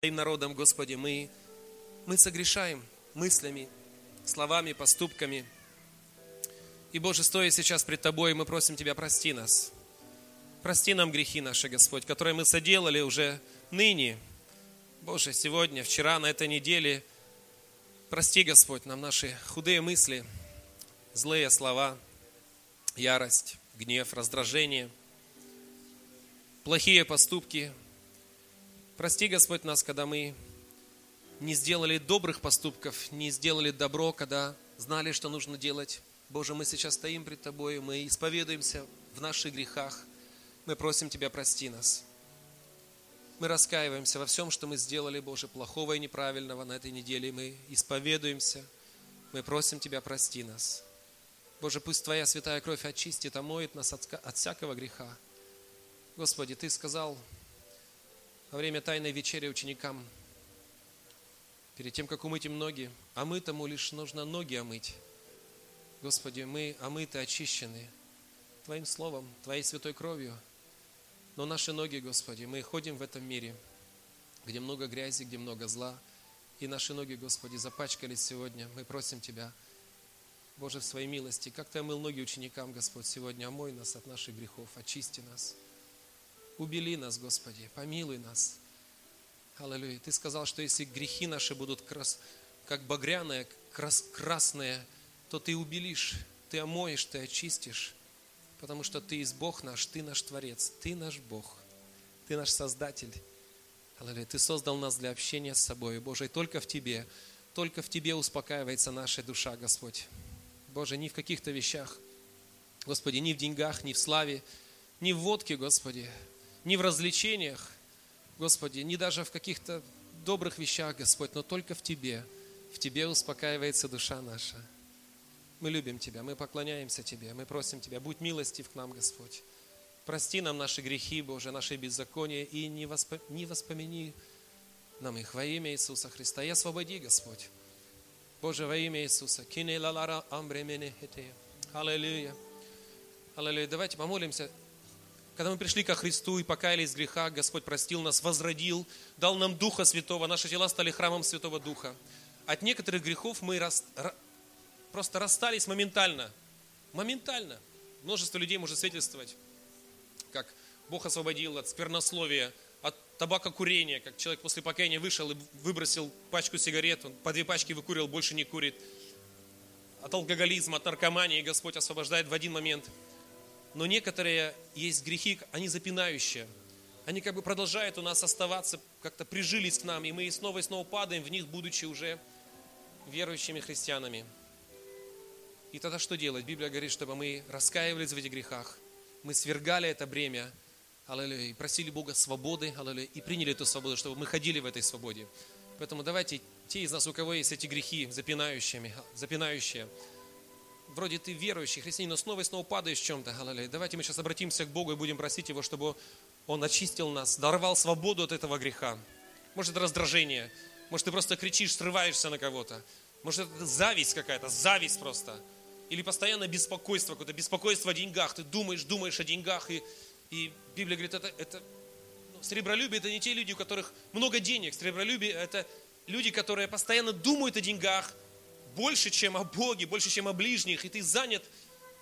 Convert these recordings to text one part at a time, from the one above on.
Твоим народом, Господи, мы, мы согрешаем мыслями, словами, поступками. И, Боже, стоя сейчас пред Тобой, мы просим Тебя, прости нас. Прости нам грехи наши, Господь, которые мы соделали уже ныне. Боже, сегодня, вчера, на этой неделе. Прости, Господь, нам наши худые мысли, злые слова, ярость, гнев, раздражение, плохие поступки – Прости, Господь, нас, когда мы не сделали добрых поступков, не сделали добро, когда знали, что нужно делать. Боже, мы сейчас стоим пред Тобой, мы исповедуемся в наших грехах. Мы просим Тебя, прости нас. Мы раскаиваемся во всем, что мы сделали, Боже, плохого и неправильного на этой неделе. Мы исповедуемся. Мы просим Тебя, прости нас. Боже, пусть Твоя святая кровь очистит, омоет нас от, от всякого греха. Господи, Ты сказал, во время Тайной вечери ученикам, перед тем, как умыть им ноги, а мы тому лишь нужно ноги омыть. Господи, мы омыты, очищены Твоим Словом, Твоей святой кровью. Но наши ноги, Господи, мы ходим в этом мире, где много грязи, где много зла, и наши ноги, Господи, запачкались сегодня. Мы просим Тебя, Боже, в Своей милости, как Ты омыл ноги ученикам, Господь, сегодня, омой нас от наших грехов, очисти нас – Убели нас, Господи, помилуй нас. Аллилуйя. Ты сказал, что если грехи наши будут крас, как багряные, крас, красные, то Ты убелишь, Ты омоешь, Ты очистишь, потому что Ты есть Бог наш, Ты наш Творец, Ты наш Бог, Ты наш Создатель. Аллилуйя. Ты создал нас для общения с собой, Боже, и только в Тебе, только в Тебе успокаивается наша душа, Господь. Боже, не в каких-то вещах, Господи, ни в деньгах, ни в славе, ни в водке, Господи, не в развлечениях, Господи, не даже в каких-то добрых вещах, Господь, но только в Тебе. В Тебе успокаивается душа наша. Мы любим Тебя, мы поклоняемся Тебе, мы просим Тебя, будь милостив к нам, Господь. Прости нам наши грехи, Боже, наши беззакония, и не, воспо... не воспомини нам их во имя Иисуса Христа. И освободи, Господь. Боже, во имя Иисуса. Аллилуйя. Аллилуйя. Давайте помолимся когда мы пришли ко Христу и покаялись в грехах, Господь простил нас, возродил, дал нам Духа Святого, наши тела стали храмом Святого Духа. От некоторых грехов мы рас, просто расстались моментально. Моментально. Множество людей может свидетельствовать, как Бог освободил от сквернословия, от табакокурения, как человек после покаяния вышел и выбросил пачку сигарет, он по две пачки выкурил, больше не курит. От алкоголизма, от наркомании Господь освобождает в один момент – но некоторые есть грехи, они запинающие. Они как бы продолжают у нас оставаться, как-то прижились к нам, и мы снова и снова падаем в них, будучи уже верующими христианами. И тогда что делать? Библия говорит, чтобы мы раскаивались в этих грехах, мы свергали это бремя, аллилуйя, и просили Бога свободы, аллилуйя, и приняли эту свободу, чтобы мы ходили в этой свободе. Поэтому давайте, те из нас, у кого есть эти грехи запинающими, запинающие, вроде ты верующий христианин, но снова и снова падаешь в чем-то. Аллилуйя. Давайте мы сейчас обратимся к Богу и будем просить Его, чтобы Он очистил нас, даровал свободу от этого греха. Может, это раздражение, может, ты просто кричишь, срываешься на кого-то. Может, это зависть какая-то, зависть просто. Или постоянно беспокойство, какое-то беспокойство о деньгах. Ты думаешь, думаешь о деньгах, и, и Библия говорит, это, это ну, сребролюбие, это не те люди, у которых много денег. Сребролюбие – это люди, которые постоянно думают о деньгах, больше, чем о Боге, больше, чем о ближних, и ты занят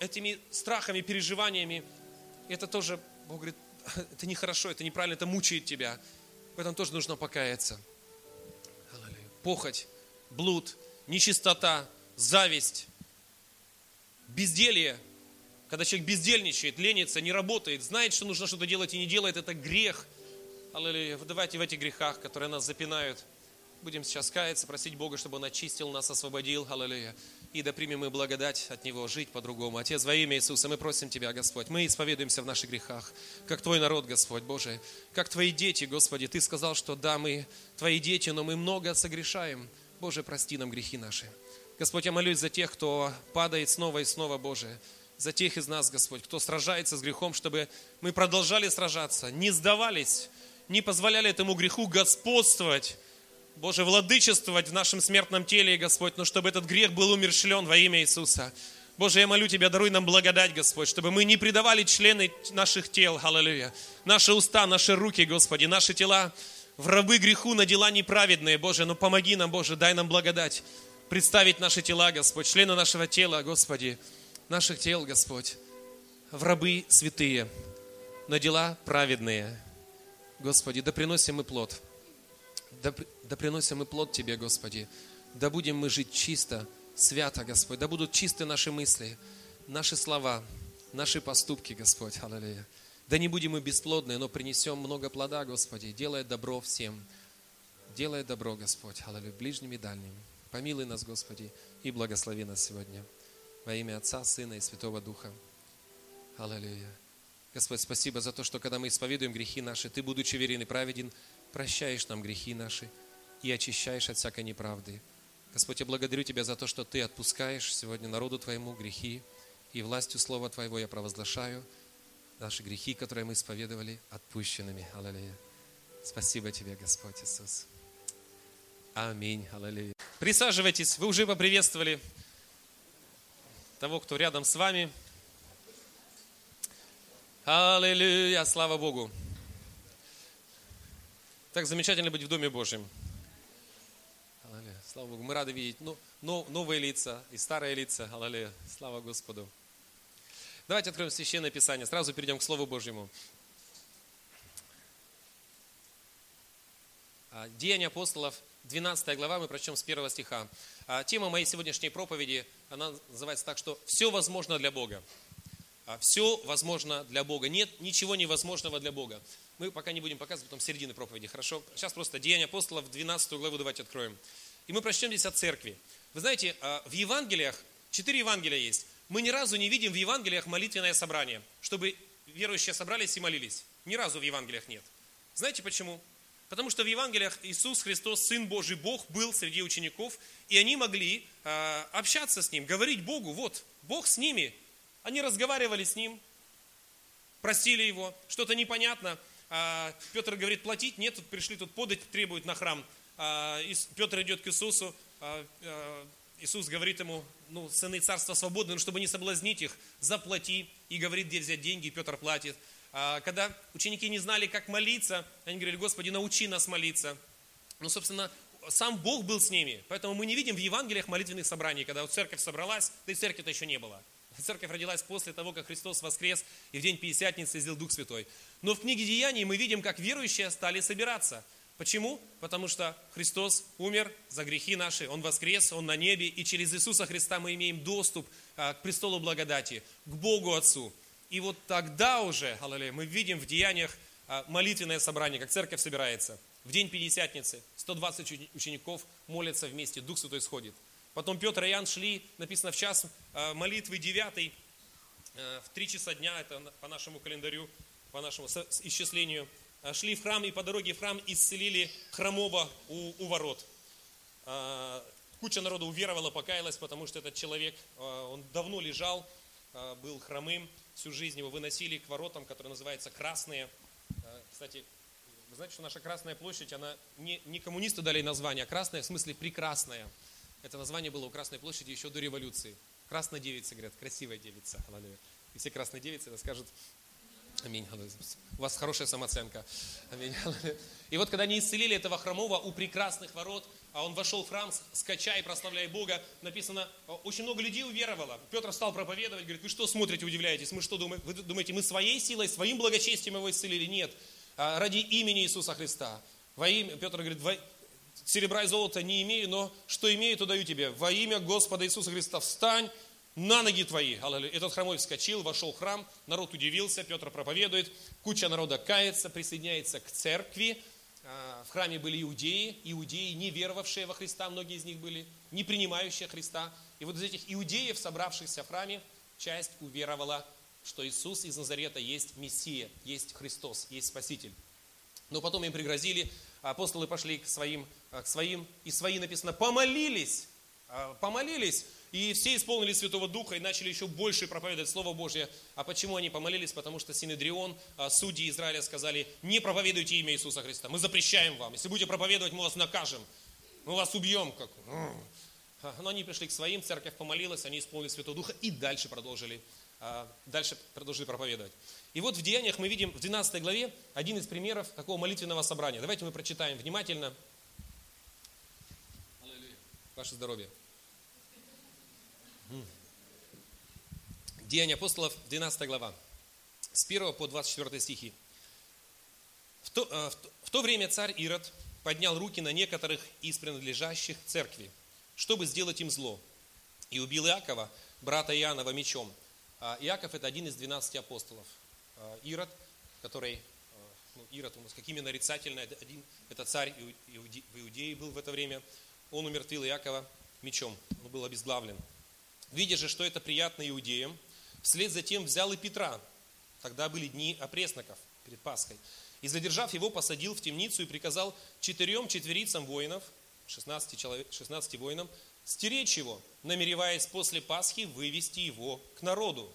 этими страхами, переживаниями, это тоже, Бог говорит, это нехорошо, это неправильно, это мучает тебя. В этом тоже нужно покаяться. Похоть, блуд, нечистота, зависть, безделье. Когда человек бездельничает, ленится, не работает, знает, что нужно что-то делать и не делает, это грех. Аллилуйя. Давайте в этих грехах, которые нас запинают – Будем сейчас каяться, просить Бога, чтобы Он очистил нас, освободил. Аллилуйя. И да примем мы благодать от Него жить по-другому. Отец, во имя Иисуса, мы просим Тебя, Господь. Мы исповедуемся в наших грехах, как Твой народ, Господь Божий, как Твои дети, Господи. Ты сказал, что да, мы Твои дети, но мы много согрешаем. Боже, прости нам грехи наши. Господь, я молюсь за тех, кто падает снова и снова, Боже, за тех из нас, Господь, кто сражается с грехом, чтобы мы продолжали сражаться, не сдавались, не позволяли этому греху господствовать, Боже, владычествовать в нашем смертном теле, Господь, но чтобы этот грех был умершлен во имя Иисуса. Боже, я молю Тебя, даруй нам благодать, Господь, чтобы мы не предавали члены наших тел, аллилуйя, наши уста, наши руки, Господи, наши тела, в рабы греху на дела неправедные, Боже, но помоги нам, Боже, дай нам благодать представить наши тела, Господь, члены нашего тела, Господи, наших тел, Господь, в рабы святые, на дела праведные. Господи, да приносим мы плод. Да, да приносим мы плод Тебе, Господи. Да будем мы жить чисто, свято, Господь. Да будут чисты наши мысли, наши слова, наши поступки, Господь. Аллилуйя. Да не будем мы бесплодны, но принесем много плода, Господи, делая добро всем. Делая добро, Господь, аллилуйя, ближним и дальним. Помилуй нас, Господи, и благослови нас сегодня. Во имя Отца, Сына и Святого Духа. Аллилуйя. Господь, спасибо за то, что когда мы исповедуем грехи наши, Ты, будучи верен и праведен, прощаешь нам грехи наши и очищаешь от всякой неправды. Господь, я благодарю Тебя за то, что Ты отпускаешь сегодня народу Твоему грехи, и властью Слова Твоего я провозглашаю – наши грехи, которые мы исповедовали, отпущенными. Аллилуйя. Спасибо Тебе, Господь Иисус. Аминь. Аллилуйя. Присаживайтесь. Вы уже поприветствовали того, кто рядом с вами. Аллилуйя. Слава Богу. Так замечательно быть в Доме Божьем. Слава Богу. Мы рады видеть ну, новые лица и старые лица. Аллилуйя. Слава Господу. Давайте откроем Священное Писание, сразу перейдем к Слову Божьему. А, Деяния апостолов, 12 глава, мы прочтем с 1 стиха. А, тема моей сегодняшней проповеди, она называется так, что «Все возможно для Бога». А, Все возможно для Бога. Нет ничего невозможного для Бога. Мы пока не будем показывать, потом середины проповеди, хорошо? Сейчас просто Деяния апостолов, 12 главу давайте откроем. И мы прочтем здесь о церкви. Вы знаете, в Евангелиях, четыре Евангелия есть мы ни разу не видим в Евангелиях молитвенное собрание, чтобы верующие собрались и молились. Ни разу в Евангелиях нет. Знаете почему? Потому что в Евангелиях Иисус Христос, Сын Божий, Бог был среди учеников, и они могли э, общаться с Ним, говорить Богу, вот, Бог с ними. Они разговаривали с Ним, просили Его, что-то непонятно. А Петр говорит, платить нет, тут пришли, тут подать требуют на храм. А, Петр идет к Иисусу, а, а, Иисус говорит ему, ну, сыны царства свободны, но чтобы не соблазнить их, заплати. И говорит, где взять деньги, Петр платит. Когда ученики не знали, как молиться, они говорили, Господи, научи нас молиться. Ну, собственно, сам Бог был с ними. Поэтому мы не видим в Евангелиях молитвенных собраний, когда вот церковь собралась, да и церкви-то еще не было. Церковь родилась после того, как Христос воскрес и в день Пятидесятницы сделал Дух Святой. Но в книге Деяний мы видим, как верующие стали собираться – Почему? Потому что Христос умер за грехи наши, Он воскрес, Он на небе, и через Иисуса Христа мы имеем доступ а, к престолу благодати, к Богу Отцу. И вот тогда уже, аллилуйя, мы видим в деяниях а, молитвенное собрание, как церковь собирается. В день Пятидесятницы 120 учеников молятся вместе, Дух Святой сходит. Потом Петр и Иоанн шли, написано в час а, молитвы 9, в 3 часа дня, это по нашему календарю, по нашему исчислению, шли в храм и по дороге в храм исцелили хромого у, у ворот. Э, куча народу уверовала, покаялась, потому что этот человек, э, он давно лежал, был хромым, всю жизнь его выносили к воротам, которые называются красные. Кстати, вы знаете, что наша Красная площадь, она не, не коммунисты дали название, а красная в смысле прекрасная. Это название было у Красной площади еще до революции. Красная девица, говорят, красивая девица. И все красные девицы это скажут Аминь. У вас хорошая самооценка. Аминь. И вот когда они исцелили этого хромого у прекрасных ворот, а он вошел в храм, скачай, прославляя Бога, написано, очень много людей уверовало. Петр стал проповедовать, говорит, вы что смотрите, удивляетесь? Мы что думаем? Вы думаете, мы своей силой, своим благочестием его исцелили? Нет. А ради имени Иисуса Христа. Во имя, Петр говорит, во, серебра и золота не имею, но что имею, то даю тебе. Во имя Господа Иисуса Христа встань на ноги твои. Аллилуйя. Этот хромой вскочил, вошел в храм, народ удивился, Петр проповедует, куча народа кается, присоединяется к церкви. А, в храме были иудеи, иудеи, не веровавшие во Христа, многие из них были, не принимающие Христа. И вот из этих иудеев, собравшихся в храме, часть уверовала, что Иисус из Назарета есть Мессия, есть Христос, есть Спаситель. Но потом им пригрозили, апостолы пошли к своим, к своим и свои написано, помолились, а, помолились, и все исполнились Святого Духа и начали еще больше проповедовать Слово Божье. А почему они помолились? Потому что Синедрион, а, судьи Израиля сказали, не проповедуйте имя Иисуса Христа, мы запрещаем вам. Если будете проповедовать, мы вас накажем, мы вас убьем. Как... А, но они пришли к своим, церковь помолилась, они исполнили Святого Духа и дальше продолжили а, дальше продолжили проповедовать. И вот в Деяниях мы видим в 12 главе один из примеров такого молитвенного собрания. Давайте мы прочитаем внимательно. Ваше здоровье. Деяния апостолов, 12 глава, с 1 по 24 стихи. В то, э, в то время царь Ирод поднял руки на некоторых из принадлежащих церкви, чтобы сделать им зло, и убил Иакова, брата Иоаннова, мечом. А Иаков – это один из 12 апостолов. А Ирод, который, э, ну, Ирод у нас какими именно нарицательно, это, один, это царь в Иудее был в это время, он умертвил Иакова мечом, он был обезглавлен. Видя же, что это приятно иудеям, Вслед за тем взял и Петра. Тогда были дни опресноков перед Пасхой. И задержав его, посадил в темницу и приказал четырем четверицам воинов, 16, человек, 16 воинам, стеречь его, намереваясь после Пасхи вывести его к народу.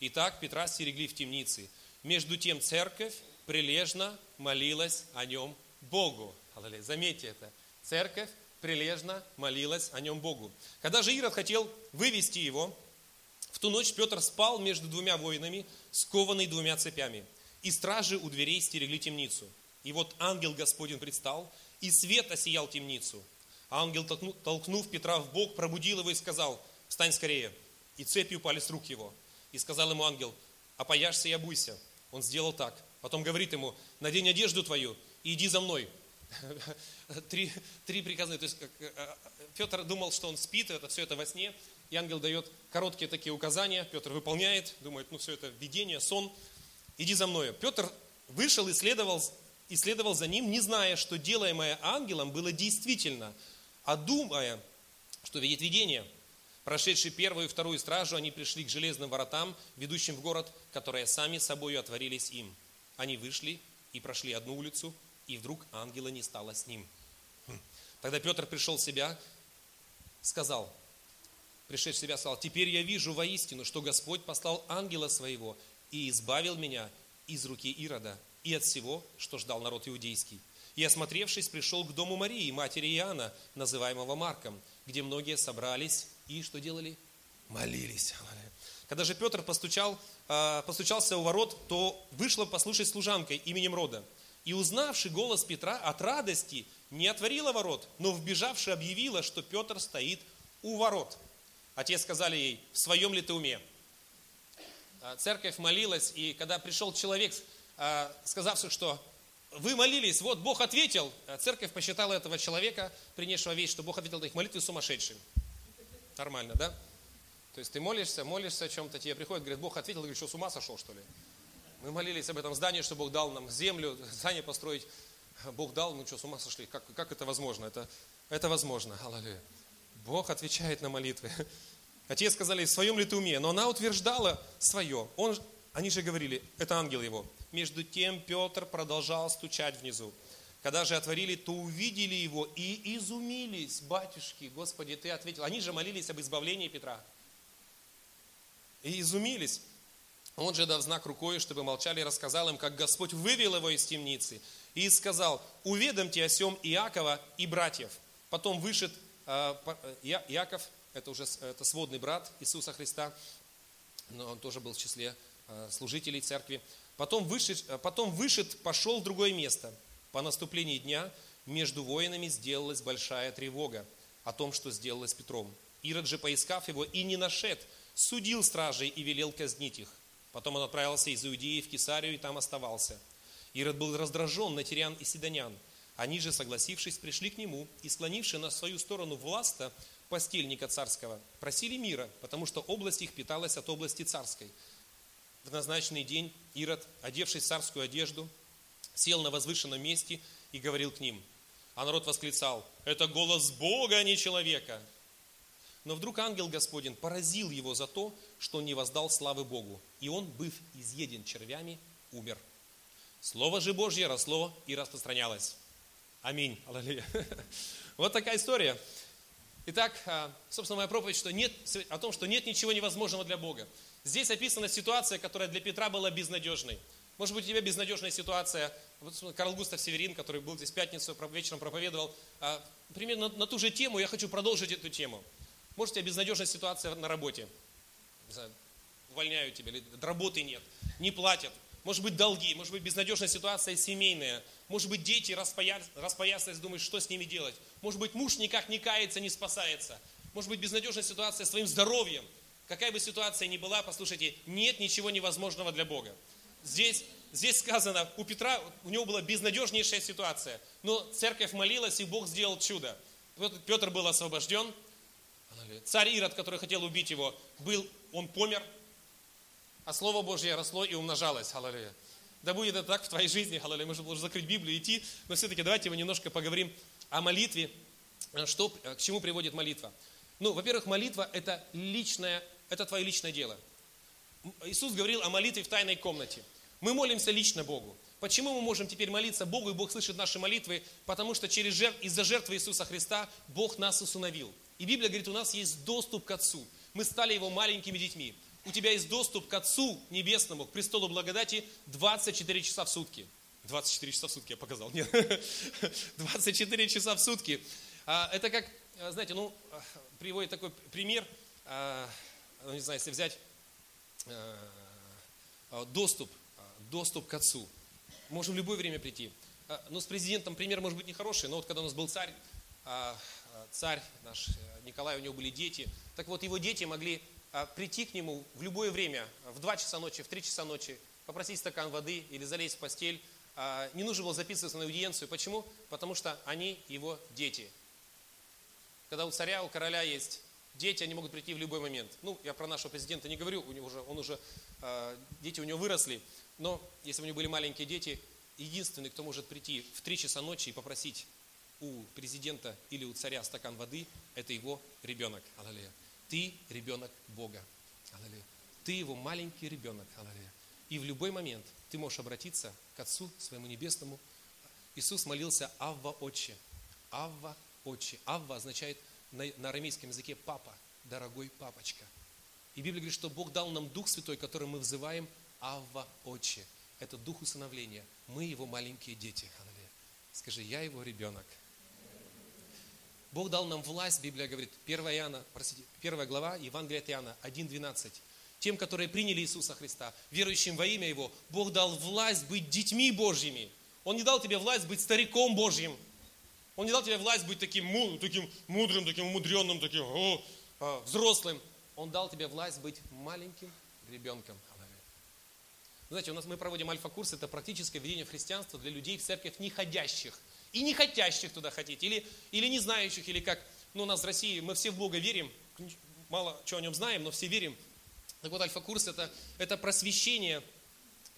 Итак, Петра стерегли в темнице. Между тем церковь прилежно молилась о нем Богу. Заметьте это. Церковь прилежно молилась о нем Богу. Когда же Ирод хотел вывести его, в ту ночь Петр спал между двумя воинами, скованный двумя цепями. И стражи у дверей стерегли темницу. И вот ангел Господень предстал, и свет осиял темницу. Ангел, толкнув Петра в бок, пробудил его и сказал, встань скорее. И цепи упали с рук его. И сказал ему ангел, опояшься и обуйся. Он сделал так. Потом говорит ему, надень одежду твою и иди за мной. Три, три приказания. То есть э, э, Петр думал, что он спит, это все это во сне. И ангел дает короткие такие указания. Петр выполняет, думает, ну все это видение, сон. Иди за мною. Петр вышел и следовал, и следовал за ним, не зная, что делаемое ангелом было действительно, а думая, что видит видение. Прошедшие первую и вторую стражу, они пришли к железным воротам, ведущим в город, которые сами собою отворились им. Они вышли и прошли одну улицу, и вдруг ангела не стало с ним. Хм. Тогда Петр пришел в себя, сказал, пришедший в себя, сказал, «Теперь я вижу воистину, что Господь послал ангела своего и избавил меня из руки Ирода и от всего, что ждал народ иудейский. И, осмотревшись, пришел к дому Марии, матери Иоанна, называемого Марком, где многие собрались и что делали? Молились. Когда же Петр постучал, а, постучался у ворот, то вышла послушать служанка именем рода. И узнавший голос Петра от радости не отворила ворот, но вбежавши объявила, что Петр стоит у ворот. Отец сказали ей, в своем ли ты уме? А, церковь молилась, и когда пришел человек, а, сказавший, что вы молились, вот Бог ответил, а церковь посчитала этого человека, принесшего вещь, что Бог ответил на их молитвы сумасшедшим. Нормально, да? То есть ты молишься, молишься о чем-то, тебе приходит, говорит, Бог ответил, говорит, что с ума сошел, что ли? Мы молились об этом здании, что Бог дал нам землю, здание построить. Бог дал, ну что, с ума сошли? Как, как это возможно? Это, это возможно. Аллилуйя. Бог отвечает на молитвы. Отец сказали, в своем ли ты уме? Но она утверждала свое. Он, они же говорили, это ангел его. Между тем Петр продолжал стучать внизу. Когда же отворили, то увидели его и изумились. Батюшки, Господи, ты ответил. Они же молились об избавлении Петра. И изумились. Он же, дав знак рукой, чтобы молчали, рассказал им, как Господь вывел его из темницы. И сказал, уведомьте о сем Иакова и братьев. Потом вышед а, э, Иаков, это уже это сводный брат Иисуса Христа, но он тоже был в числе а, служителей церкви. Потом вышед, э, потом вышед, пошел в другое место. По наступлении дня между воинами сделалась большая тревога о том, что сделалось Петром. Ирод же, поискав его и не нашед, судил стражей и велел казнить их. Потом он отправился из Иудеи в Кесарию и там оставался. Ирод был раздражен на Тириан и Сидонян, они же, согласившись, пришли к нему и, склонивши на свою сторону власта, постельника царского, просили мира, потому что область их питалась от области царской. В назначенный день Ирод, одевшись в царскую одежду, сел на возвышенном месте и говорил к ним. А народ восклицал, это голос Бога, а не человека. Но вдруг ангел Господень поразил его за то, что не воздал славы Богу. И он, быв изъеден червями, умер. Слово же Божье росло и распространялось. Аминь. Аллилуйя. Вот такая история. Итак, а, собственно, моя проповедь что нет, о том, что нет ничего невозможного для Бога. Здесь описана ситуация, которая для Петра была безнадежной. Может быть, у тебя безнадежная ситуация. Вот Карл Густав Северин, который был здесь в пятницу, вечером проповедовал, а, примерно на ту же тему, я хочу продолжить эту тему. Может, у тебя безнадежная ситуация на работе. увольняют тебя, или работы нет, не платят. Может быть, долги, может быть, безнадежная ситуация семейная. Может быть, дети распоясались, думают, что с ними делать. Может быть, муж никак не кается, не спасается. Может быть, безнадежная ситуация с своим здоровьем. Какая бы ситуация ни была, послушайте, нет ничего невозможного для Бога. Здесь, здесь сказано, у Петра, у него была безнадежнейшая ситуация, но церковь молилась, и Бог сделал чудо. Петр был освобожден, царь Ирод, который хотел убить его, был, он помер, а Слово Божье росло и умножалось. Аллилуйя. Да будет это так в твоей жизни, аллилуйя. Мы же должны закрыть Библию и идти, но все-таки давайте мы немножко поговорим о молитве, что, к чему приводит молитва. Ну, во-первых, молитва – это личное, это твое личное дело. Иисус говорил о молитве в тайной комнате. Мы молимся лично Богу. Почему мы можем теперь молиться Богу, и Бог слышит наши молитвы? Потому что через жертв, из-за жертвы Иисуса Христа Бог нас усыновил. И Библия говорит, у нас есть доступ к Отцу. Мы стали Его маленькими детьми. У тебя есть доступ к Отцу Небесному, к престолу благодати 24 часа в сутки. 24 часа в сутки я показал. Нет. 24 часа в сутки. А, это как, знаете, ну, приводит такой пример, а, ну, не знаю, если взять а, доступ, доступ к Отцу. Можем в любое время прийти. Ну, с президентом пример может быть нехороший, но вот когда у нас был царь, царь наш э, Николай, у него были дети. Так вот, его дети могли а, прийти к нему в любое время, в 2 часа ночи, в 3 часа ночи, попросить стакан воды или залезть в постель. А, не нужно было записываться на аудиенцию. Почему? Потому что они его дети. Когда у царя, у короля есть дети, они могут прийти в любой момент. Ну, я про нашего президента не говорю, у него уже, он уже, а, дети у него выросли. Но если у него были маленькие дети, единственный, кто может прийти в 3 часа ночи и попросить у президента или у царя стакан воды, это его ребенок. Аллилуйя. Ты ребенок Бога. Аллилуйя. Ты его маленький ребенок. Аллилуйя. И в любой момент ты можешь обратиться к Отцу своему Небесному. Иисус молился Авва Отче. Авва Отче. Авва означает на, на арамейском языке папа, дорогой папочка. И Библия говорит, что Бог дал нам Дух Святой, который мы взываем Авва Отче. Это Дух усыновления. Мы его маленькие дети. Аллилуйя. Скажи, я его ребенок. Бог дал нам власть, Библия говорит, 1, Иоанна, простите, 1 глава Евангелия от Иоанна 1.12. Тем, которые приняли Иисуса Христа, верующим во имя Его, Бог дал власть быть детьми Божьими. Он не дал тебе власть быть стариком Божьим. Он не дал тебе власть быть таким, таким мудрым, таким умудренным, таким о, о, взрослым. Он дал тебе власть быть маленьким ребенком. Знаете, у нас мы проводим альфа-курс, это практическое введение в христианство для людей в церковь не ходящих и не хотящих туда ходить, или, или не знающих, или как, ну, у нас в России, мы все в Бога верим, мало чего о нем знаем, но все верим. Так вот, альфа-курс это, это просвещение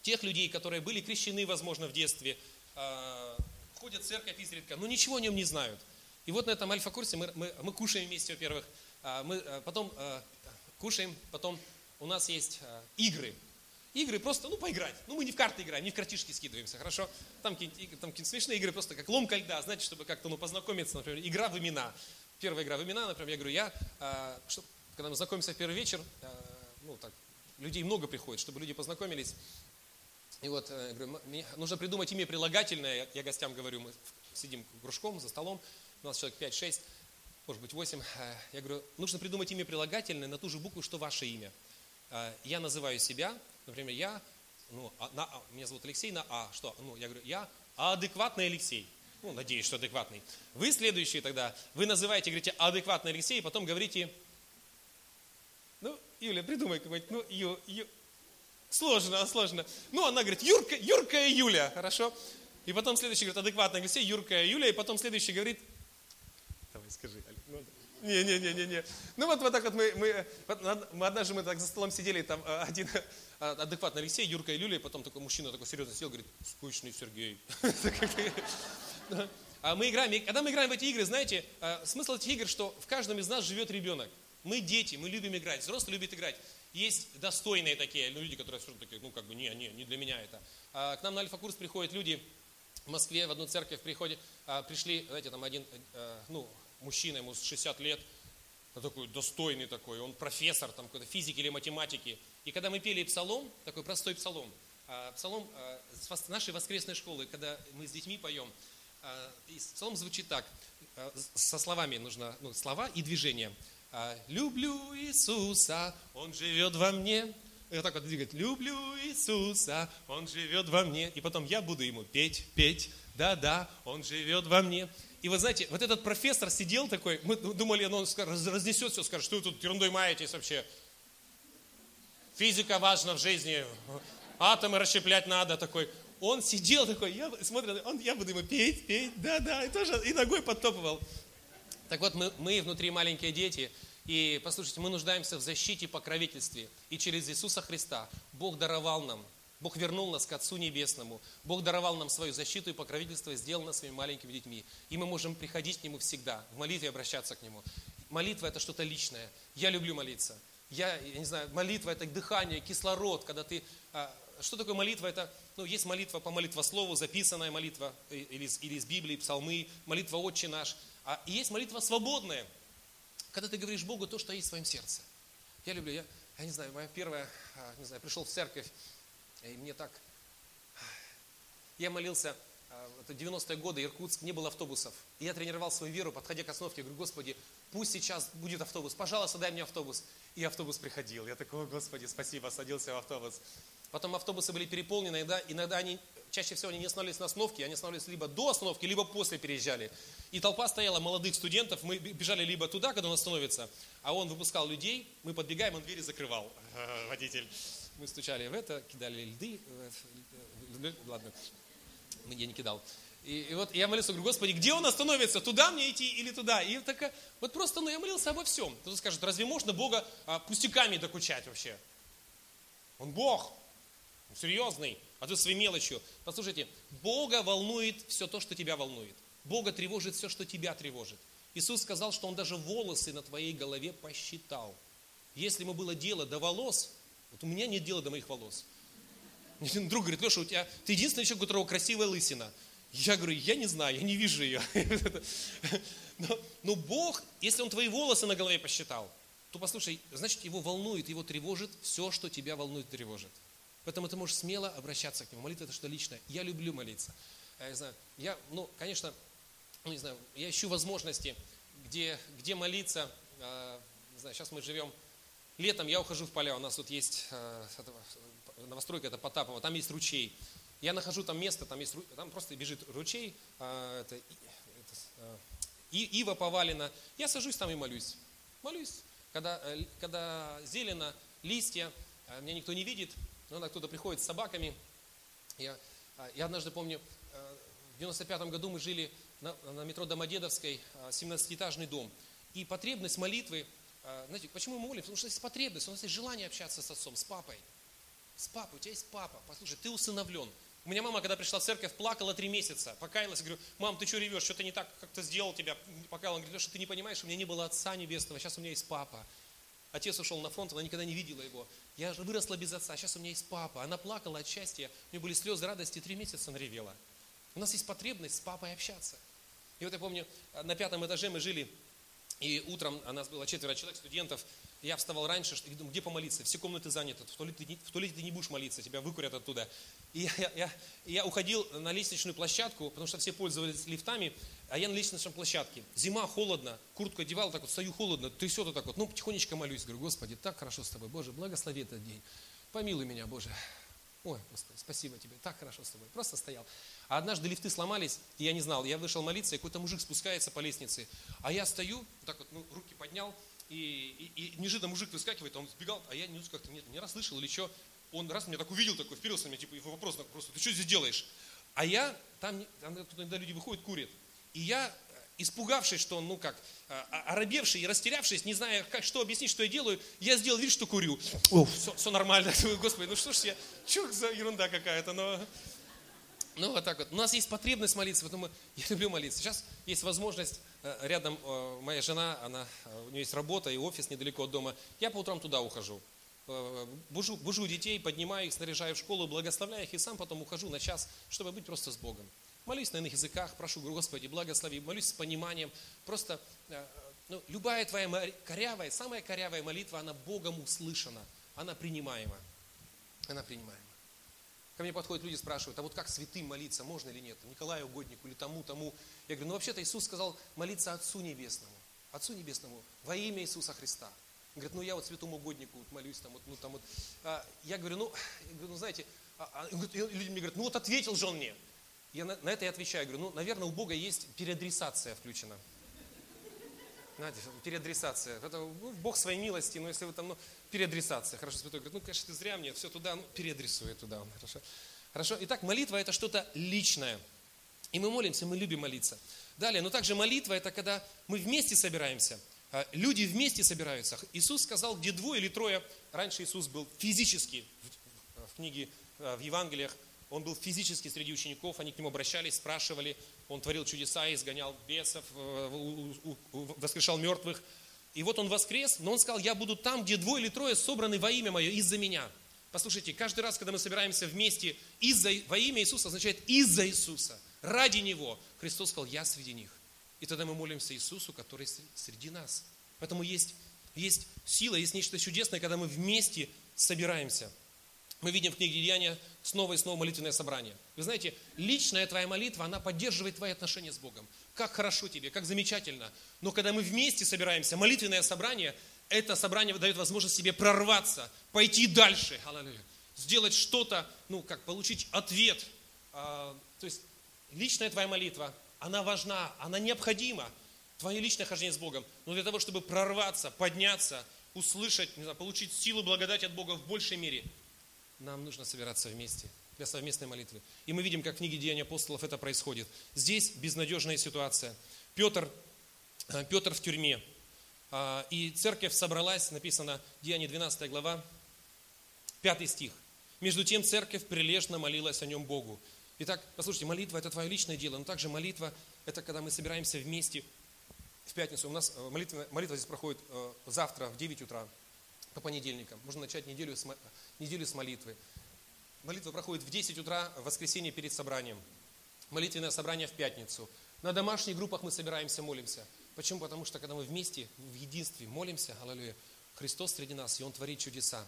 тех людей, которые были крещены, возможно, в детстве, э, ходят в церковь изредка, но ничего о нем не знают. И вот на этом альфа-курсе мы, мы, мы кушаем вместе, во-первых, э, мы э, потом кушаем, потом у нас есть игры, игры просто, ну, поиграть. Ну, мы не в карты играем, не в картишки скидываемся, хорошо? Там какие-то, там какие-то смешные игры, просто как ломка льда, знаете, чтобы как-то, ну, познакомиться, например, игра в имена. Первая игра в имена, например, я говорю, я, а, что, когда мы знакомимся в первый вечер, а, ну, так, людей много приходит, чтобы люди познакомились. И вот, э, говорю, мне нужно придумать имя прилагательное, я, я гостям говорю, мы сидим кружком за столом, у нас человек 5-6, может быть 8. Э, я говорю, нужно придумать имя прилагательное на ту же букву, что ваше имя. Э, я называю себя, Например, я, ну, а, на, а, меня зовут Алексей на А. Что? Ну, я говорю, я адекватный Алексей. Ну, надеюсь, что адекватный. Вы следующие тогда, вы называете, говорите, адекватный Алексей, и потом говорите, ну, Юля, придумай какой-нибудь, ну, Ю, Ю, сложно, сложно. Ну, она говорит, Юрка, Юрка и Юля, хорошо? И потом следующий говорит, адекватный Алексей, Юрка и Юля, и потом следующий говорит, давай скажи, ну, не, не, не, не, не. Ну вот, вот так вот мы, мы, мы однажды мы так за столом сидели, там э, один э, адекватный Алексей, Юрка и Люля, и потом такой мужчина такой серьезно сел, говорит, скучный Сергей. А мы играем, когда мы играем в эти игры, знаете, э, смысл этих игр, что в каждом из нас живет ребенок. Мы дети, мы любим играть, взрослые любят играть. Есть достойные такие люди, которые все равно такие, ну как бы, не, не, не для меня это. А к нам на альфа-курс приходят люди, в Москве в одну церковь приходят, а, пришли, знаете, там один, ну, мужчина, ему 60 лет, такой достойный такой, он профессор там какой-то физики или математики. И когда мы пели псалом, такой простой псалом, а, псалом а, нашей воскресной школы, когда мы с детьми поем, а, псалом звучит так, со словами нужно, ну, слова и движение. «Люблю Иисуса, Он живет во мне, И вот так вот двигать. Люблю Иисуса, Он живет во мне. И потом я буду ему петь, петь. Да-да, Он живет во мне. И вы знаете, вот этот профессор сидел такой, мы думали, ну, он разнесет все, скажет, что вы тут ерундой маетесь вообще. Физика важна в жизни, атомы расщеплять надо такой. Он сидел такой, я смотрю, он, я буду ему петь, петь, да-да, и тоже и ногой подтопывал. Так вот, мы, мы внутри маленькие дети, и послушайте, мы нуждаемся в защите и покровительстве. И через Иисуса Христа Бог даровал нам Бог вернул нас к Отцу Небесному. Бог даровал нам свою защиту и покровительство и сделал нас своими маленькими детьми. И мы можем приходить к Нему всегда, в молитве обращаться к Нему. Молитва – это что-то личное. Я люблю молиться. Я, я не знаю, молитва – это дыхание, кислород, когда ты... А, что такое молитва? Это, ну, есть молитва по молитвослову, записанная молитва, или, или из Библии, псалмы, молитва «Отче наш». А есть молитва свободная, когда ты говоришь Богу то, что есть в своем сердце. Я люблю, я, я не знаю, моя первая, а, не знаю, пришел в церковь, и мне так... Я молился, а, это 90-е годы, Иркутск, не было автобусов. И я тренировал свою веру, подходя к остановке, говорю, Господи, пусть сейчас будет автобус, пожалуйста, дай мне автобус. И автобус приходил. Я такой, Господи, спасибо, садился в автобус. Потом автобусы были переполнены, иногда, иногда они, чаще всего они не останавливались на остановке, они останавливались либо до остановки, либо после переезжали. И толпа стояла молодых студентов, мы бежали либо туда, когда он остановится, а он выпускал людей, мы подбегаем, он двери закрывал, водитель. Мы стучали в это, кидали льды. Ладно, я не кидал. И, и вот я молился, говорю, Господи, где он остановится? Туда мне идти или туда? И такая, вот просто, ну, я молился обо всем. Кто-то скажет, разве можно Бога а, пустяками докучать вообще? Он Бог, он серьезный, а ты своей мелочью. Послушайте, Бога волнует все то, что тебя волнует. Бога тревожит все, что тебя тревожит. Иисус сказал, что Он даже волосы на твоей голове посчитал. Если ему было дело до волос, вот у меня нет дела до моих волос. Мне друг говорит, Леша, у тебя, ты единственный человек, у которого красивая лысина. Я говорю, я не знаю, я не вижу ее. Но, но Бог, если Он твои волосы на голове посчитал, то послушай, значит, Его волнует, Его тревожит все, что тебя волнует, тревожит. Поэтому ты можешь смело обращаться к Нему. Молитва – это что личное. Я люблю молиться. Я, не знаю, я, ну, конечно, ну, не знаю, я ищу возможности, где, где молиться. А, не знаю, сейчас мы живем Летом я ухожу в поля, у нас тут есть э, новостройка, это Потапова, там есть ручей. Я нахожу там место, там, есть, там просто бежит ручей, э, это, это, э, ива повалена. Я сажусь там и молюсь. Молюсь. Когда, когда зелено, листья, меня никто не видит, но кто-то приходит с собаками. Я, я однажды помню, в 95 году мы жили на, на метро Домодедовской, 17-этажный дом. И потребность молитвы знаете, почему мы молимся? Потому что есть потребность, у нас есть желание общаться с отцом, с папой. С папой, у тебя есть папа. Послушай, ты усыновлен. У меня мама, когда пришла в церковь, плакала три месяца, покаялась. Говорю, мам, ты что ревешь, что-то не так как-то сделал тебя. Покаялась. Она говорит, что ты не понимаешь, у меня не было отца небесного, сейчас у меня есть папа. Отец ушел на фронт, она никогда не видела его. Я же выросла без отца, сейчас у меня есть папа. Она плакала от счастья, у нее были слезы радости, три месяца она ревела. У нас есть потребность с папой общаться. И вот я помню, на пятом этаже мы жили и утром у нас было четверо человек, студентов. Я вставал раньше, и думаю, где помолиться? Все комнаты заняты. В туалете, ты не, в туалете ты не будешь молиться, тебя выкурят оттуда. И я, я, я, уходил на лестничную площадку, потому что все пользовались лифтами, а я на лестничной площадке. Зима, холодно, куртку одевал, так вот стою холодно, трясет вот так вот. Ну, потихонечку молюсь, говорю, Господи, так хорошо с тобой, Боже, благослови этот день. Помилуй меня, Боже. Ой, Господи, спасибо тебе, так хорошо с тобой. Просто стоял. А однажды лифты сломались, и я не знал. Я вышел молиться, и какой-то мужик спускается по лестнице. А я стою, так вот, ну, руки поднял, и, и, и неожиданно мужик выскакивает, он сбегал, а я не, как-то не, не расслышал или что. Он раз меня так увидел, такой вперился на меня, типа, и вопрос просто, ты что здесь делаешь? А я, там, там иногда люди выходят, курят. И я, испугавшись, что он, ну как, а, а, оробевший и растерявшись, не зная, как, что объяснить, что я делаю, я сделал вид, что курю. О, все, все нормально. Господи, ну что ж я, что за ерунда какая-то, но... Ну, вот так вот. У нас есть потребность молиться, поэтому я люблю молиться. Сейчас есть возможность, э, рядом э, моя жена, она, э, у нее есть работа и офис недалеко от дома. Я по утрам туда ухожу. Бужу, бужу детей, поднимаю их, снаряжаю в школу, благословляю их, и сам потом ухожу на час, чтобы быть просто с Богом. Молюсь на иных языках, прошу, Господи, благослови, молюсь с пониманием. Просто ну, любая твоя корявая, самая корявая молитва, она Богом услышана, она принимаема. Она принимаема. Ко мне подходят люди, спрашивают, а вот как святым молиться, можно или нет? Николаю угоднику или тому, тому. Я говорю, ну вообще-то Иисус сказал молиться Отцу Небесному. Отцу Небесному во имя Иисуса Христа. Говорит, ну я вот святому угоднику вот молюсь, там вот, ну там вот. А, я говорю, ну, я говорю, ну знаете, а, а, люди мне говорят, ну вот ответил же он мне. Я на, на это и отвечаю, говорю, ну, наверное, у Бога есть переадресация включена. Знаете, переадресация. Это ну, Бог своей милости, но если вы там, ну, переадресация. Хорошо, Святой говорит, ну, конечно, ты зря мне, все туда, ну, переадресуй туда. Хорошо. Хорошо. Итак, молитва это что-то личное. И мы молимся, мы любим молиться. Далее, но также молитва это когда мы вместе собираемся. А, люди вместе собираются. Иисус сказал, где двое или трое. Раньше Иисус был физически в книге, а, в Евангелиях, он был физически среди учеников, они к нему обращались, спрашивали, он творил чудеса, изгонял бесов, э, воскрешал мертвых. И вот он воскрес, но он сказал, я буду там, где двое или трое собраны во имя мое, из-за меня. Послушайте, каждый раз, когда мы собираемся вместе из-за, во имя Иисуса, означает из-за Иисуса, ради Него. Христос сказал, я среди них. И тогда мы молимся Иисусу, который среди нас. Поэтому есть, есть сила, есть нечто чудесное, когда мы вместе собираемся. Мы видим в книге Деяния снова и снова молитвенное собрание. Вы знаете, личная твоя молитва, она поддерживает твои отношения с Богом. Как хорошо тебе, как замечательно. Но когда мы вместе собираемся, молитвенное собрание, это собрание дает возможность себе прорваться, пойти дальше, сделать что-то, ну, как получить ответ. А, то есть личная твоя молитва, она важна, она необходима, твое личное хождение с Богом. Но для того, чтобы прорваться, подняться, услышать, не знаю, получить силу, благодать от Бога в большей мере, нам нужно собираться вместе для совместной молитвы. И мы видим, как в книге Деяний апостолов это происходит. Здесь безнадежная ситуация. Петр, э, Петр в тюрьме. А, и церковь собралась, написано, Деяние 12 глава, 5 стих. Между тем церковь прилежно молилась о нем Богу. Итак, послушайте, молитва – это твое личное дело, но также молитва – это когда мы собираемся вместе в пятницу. У нас э, молитва, молитва здесь проходит э, завтра в 9 утра по понедельникам. Можно начать неделю с, неделю с молитвы. Молитва проходит в 10 утра в воскресенье перед собранием. Молитвенное собрание в пятницу. На домашних группах мы собираемся, молимся. Почему? Потому что когда мы вместе, в единстве молимся, аллилуйя, Христос среди нас, и Он творит чудеса.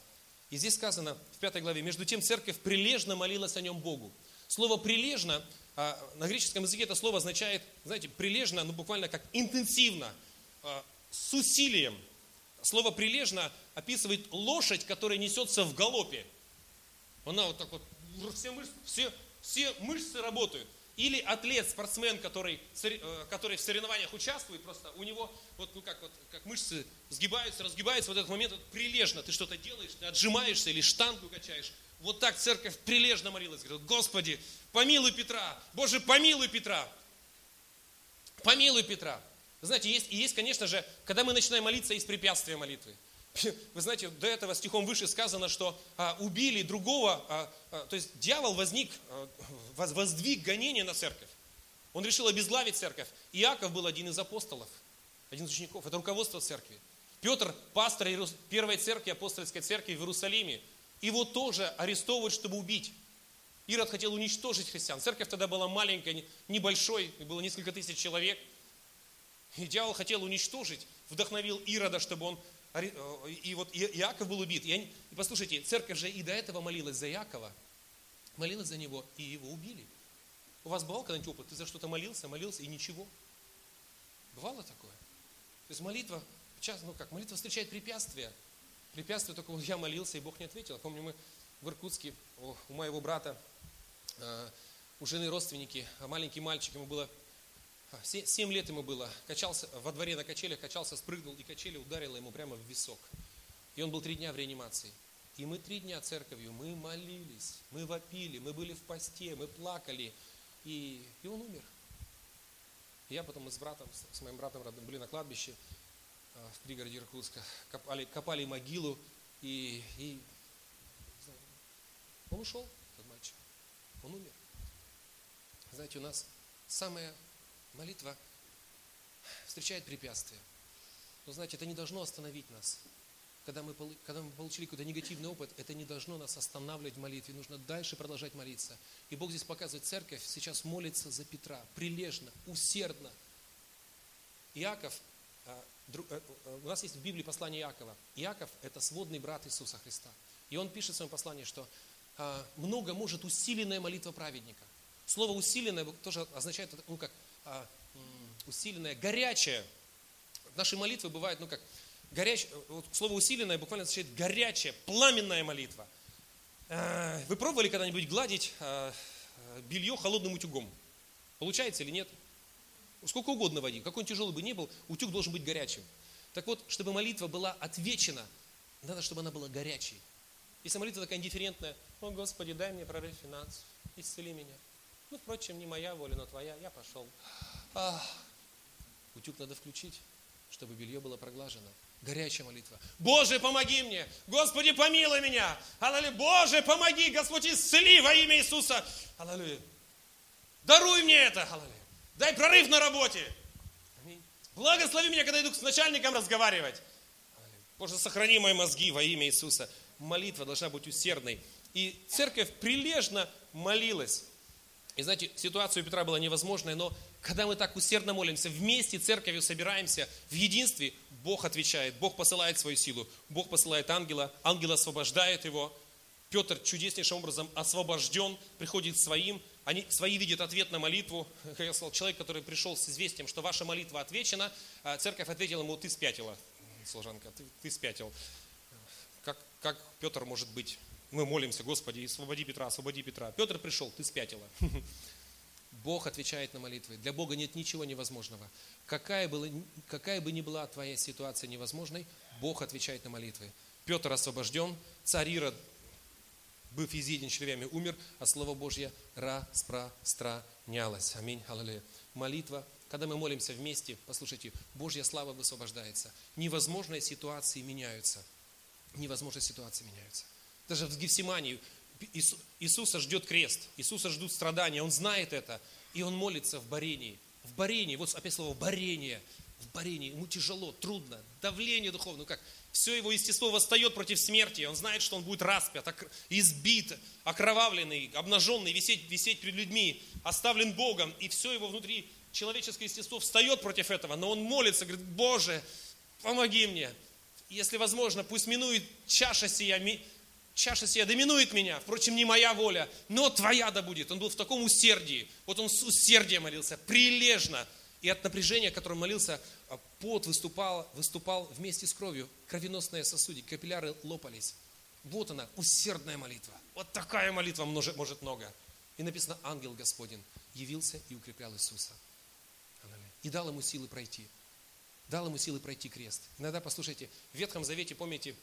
И здесь сказано в пятой главе, между тем церковь прилежно молилась о нем Богу. Слово «прилежно» а, на греческом языке это слово означает, знаете, прилежно, ну буквально как интенсивно, а, с усилием. Слово «прилежно» описывает лошадь, которая несется в галопе. Она вот так вот, все мышцы, все, все мышцы работают. Или атлет, спортсмен, который, э, который в соревнованиях участвует, просто у него вот, ну как, вот, как мышцы сгибаются, разгибаются, в этот момент вот, прилежно ты что-то делаешь, ты отжимаешься или штангу качаешь. Вот так церковь прилежно молилась. Говорит, Господи, помилуй Петра, Боже, помилуй Петра. Помилуй Петра. Знаете, есть, и есть, конечно же, когда мы начинаем молиться, есть препятствия молитвы. Вы знаете, до этого стихом выше сказано, что а, убили другого, а, а, то есть дьявол возник, а, воздвиг гонение на церковь. Он решил обезглавить церковь. Иаков был один из апостолов, один из учеников. Это руководство церкви. Петр, пастор первой церкви, апостольской церкви в Иерусалиме. Его тоже арестовывают, чтобы убить. Ирод хотел уничтожить христиан. Церковь тогда была маленькая, небольшой, было несколько тысяч человек. И дьявол хотел уничтожить, вдохновил Ирода, чтобы он... Э, и вот Иаков был убит. И, они, и послушайте, церковь же и до этого молилась за Иакова, молилась за него, и его убили. У вас бывал когда-нибудь опыт? Ты за что-то молился, молился, и ничего? Бывало такое? То есть молитва, сейчас, ну как, молитва встречает препятствия. Препятствия только я молился, и Бог не ответил. Помню, мы в Иркутске, у моего брата, э, у жены родственники, а маленький мальчик, ему было Семь лет ему было, качался во дворе на качелях, качался, спрыгнул, и качели ударила ему прямо в висок. И он был три дня в реанимации. И мы три дня церковью, мы молились, мы вопили, мы были в посте, мы плакали. И, и он умер. Я потом с братом, с моим братом были на кладбище а, в пригороде Иркутска, копали, копали могилу, и, и он ушел, этот мальчик. Он умер. Знаете, у нас самое Молитва встречает препятствия. Но знаете, это не должно остановить нас. Когда мы, когда мы получили какой-то негативный опыт, это не должно нас останавливать в молитве. Нужно дальше продолжать молиться. И Бог здесь показывает, церковь сейчас молится за Петра. Прилежно, усердно. Иаков, а, э, э, у нас есть в Библии послание Иакова. Иаков – это сводный брат Иисуса Христа. И он пишет в своем послании, что а, много может усиленная молитва праведника. Слово усиленное тоже означает, ну как, а, усиленная, горячая. Наши молитвы бывают, ну как, горяч... вот слово усиленная буквально означает горячая, пламенная молитва. Э, вы пробовали когда-нибудь гладить э, белье холодным утюгом? Получается или нет? Сколько угодно води, какой он тяжелый бы ни был, утюг должен быть горячим. Так вот, чтобы молитва была отвечена, надо, чтобы она была горячей. Если молитва такая индифферентная, о Господи, дай мне прорыв финансов, исцели меня. Ну, впрочем, не моя воля, но твоя, я пошел. Ах, утюг надо включить, чтобы белье было проглажено. Горячая молитва. Боже, помоги мне! Господи, помилуй меня! Аллилуйя! Боже, помоги! Господь, исцели во имя Иисуса! Аллилуйя! Даруй мне это! Аллилуйя! Дай прорыв на работе! Аминь. Благослови меня, когда иду с начальником разговаривать. Боже, сохрани мои мозги во имя Иисуса. Молитва должна быть усердной. И церковь прилежно молилась. И знаете, ситуация у Петра была невозможная, но когда мы так усердно молимся, вместе церковью собираемся в единстве, Бог отвечает, Бог посылает свою силу, Бог посылает ангела, ангел освобождает его. Петр чудеснейшим образом освобожден, приходит своим, они свои видят ответ на молитву. Как я сказал, человек, который пришел с известием, что ваша молитва отвечена, а церковь ответила ему, ты спятила, служанка, ты, ты спятил. Как, как Петр может быть? Мы молимся, Господи, освободи Петра, освободи Петра. Петр пришел, ты спятила. Бог отвечает на молитвы. Для Бога нет ничего невозможного. Какая, была, какая бы ни была твоя ситуация невозможной, Бог отвечает на молитвы. Петр освобожден, царь Ирод, быв изъеден червями, умер, а Слово Божье распространялось. Аминь. Аллилуйя. Молитва, когда мы молимся вместе, послушайте, Божья слава высвобождается. Невозможные ситуации меняются. Невозможные ситуации меняются. Даже в Гефсимании. Иисуса ждет крест, Иисуса ждут страдания, Он знает это, и Он молится в борении. В борении, вот опять слово борение, в борении, ему тяжело, трудно, давление духовное, ну как, все его естество восстает против смерти, он знает, что он будет распят, избит, окровавленный, обнаженный, висеть, висеть перед людьми, оставлен Богом, и все его внутри человеческое естество встает против этого, но он молится, говорит, Боже, помоги мне, если возможно, пусть минует чаша сия, чаша сия доминует меня, впрочем, не моя воля, но твоя да будет. Он был в таком усердии, вот он с усердием молился, прилежно. И от напряжения, которым молился, а, пот выступал, выступал вместе с кровью, кровеносные сосуды, капилляры лопались. Вот она, усердная молитва. Вот такая молитва может, может много. И написано, ангел Господень явился и укреплял Иисуса. И дал ему силы пройти. Дал ему силы пройти крест. Иногда, послушайте, в Ветхом Завете, помните,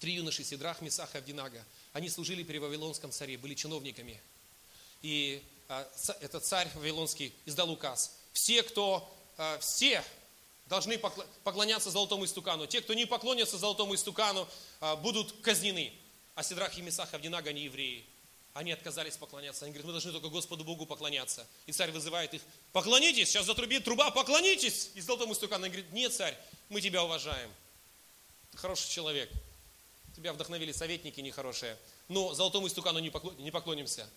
три юноши, Сидрах, Месах и Авдинага, они служили при Вавилонском царе, были чиновниками. И а, этот царь Вавилонский издал указ. Все, кто, а, все должны поклоняться золотому истукану. Те, кто не поклонятся золотому истукану, а, будут казнены. А Сидрах и Месах и Авдинага, они евреи. Они отказались поклоняться. Они говорят, мы должны только Господу Богу поклоняться. И царь вызывает их, поклонитесь, сейчас затрубит труба, поклонитесь. И золотому истукану. Они говорят, нет, царь, мы тебя уважаем. Ты хороший человек тебя вдохновили советники нехорошие, но золотому истукану не, поклонимся.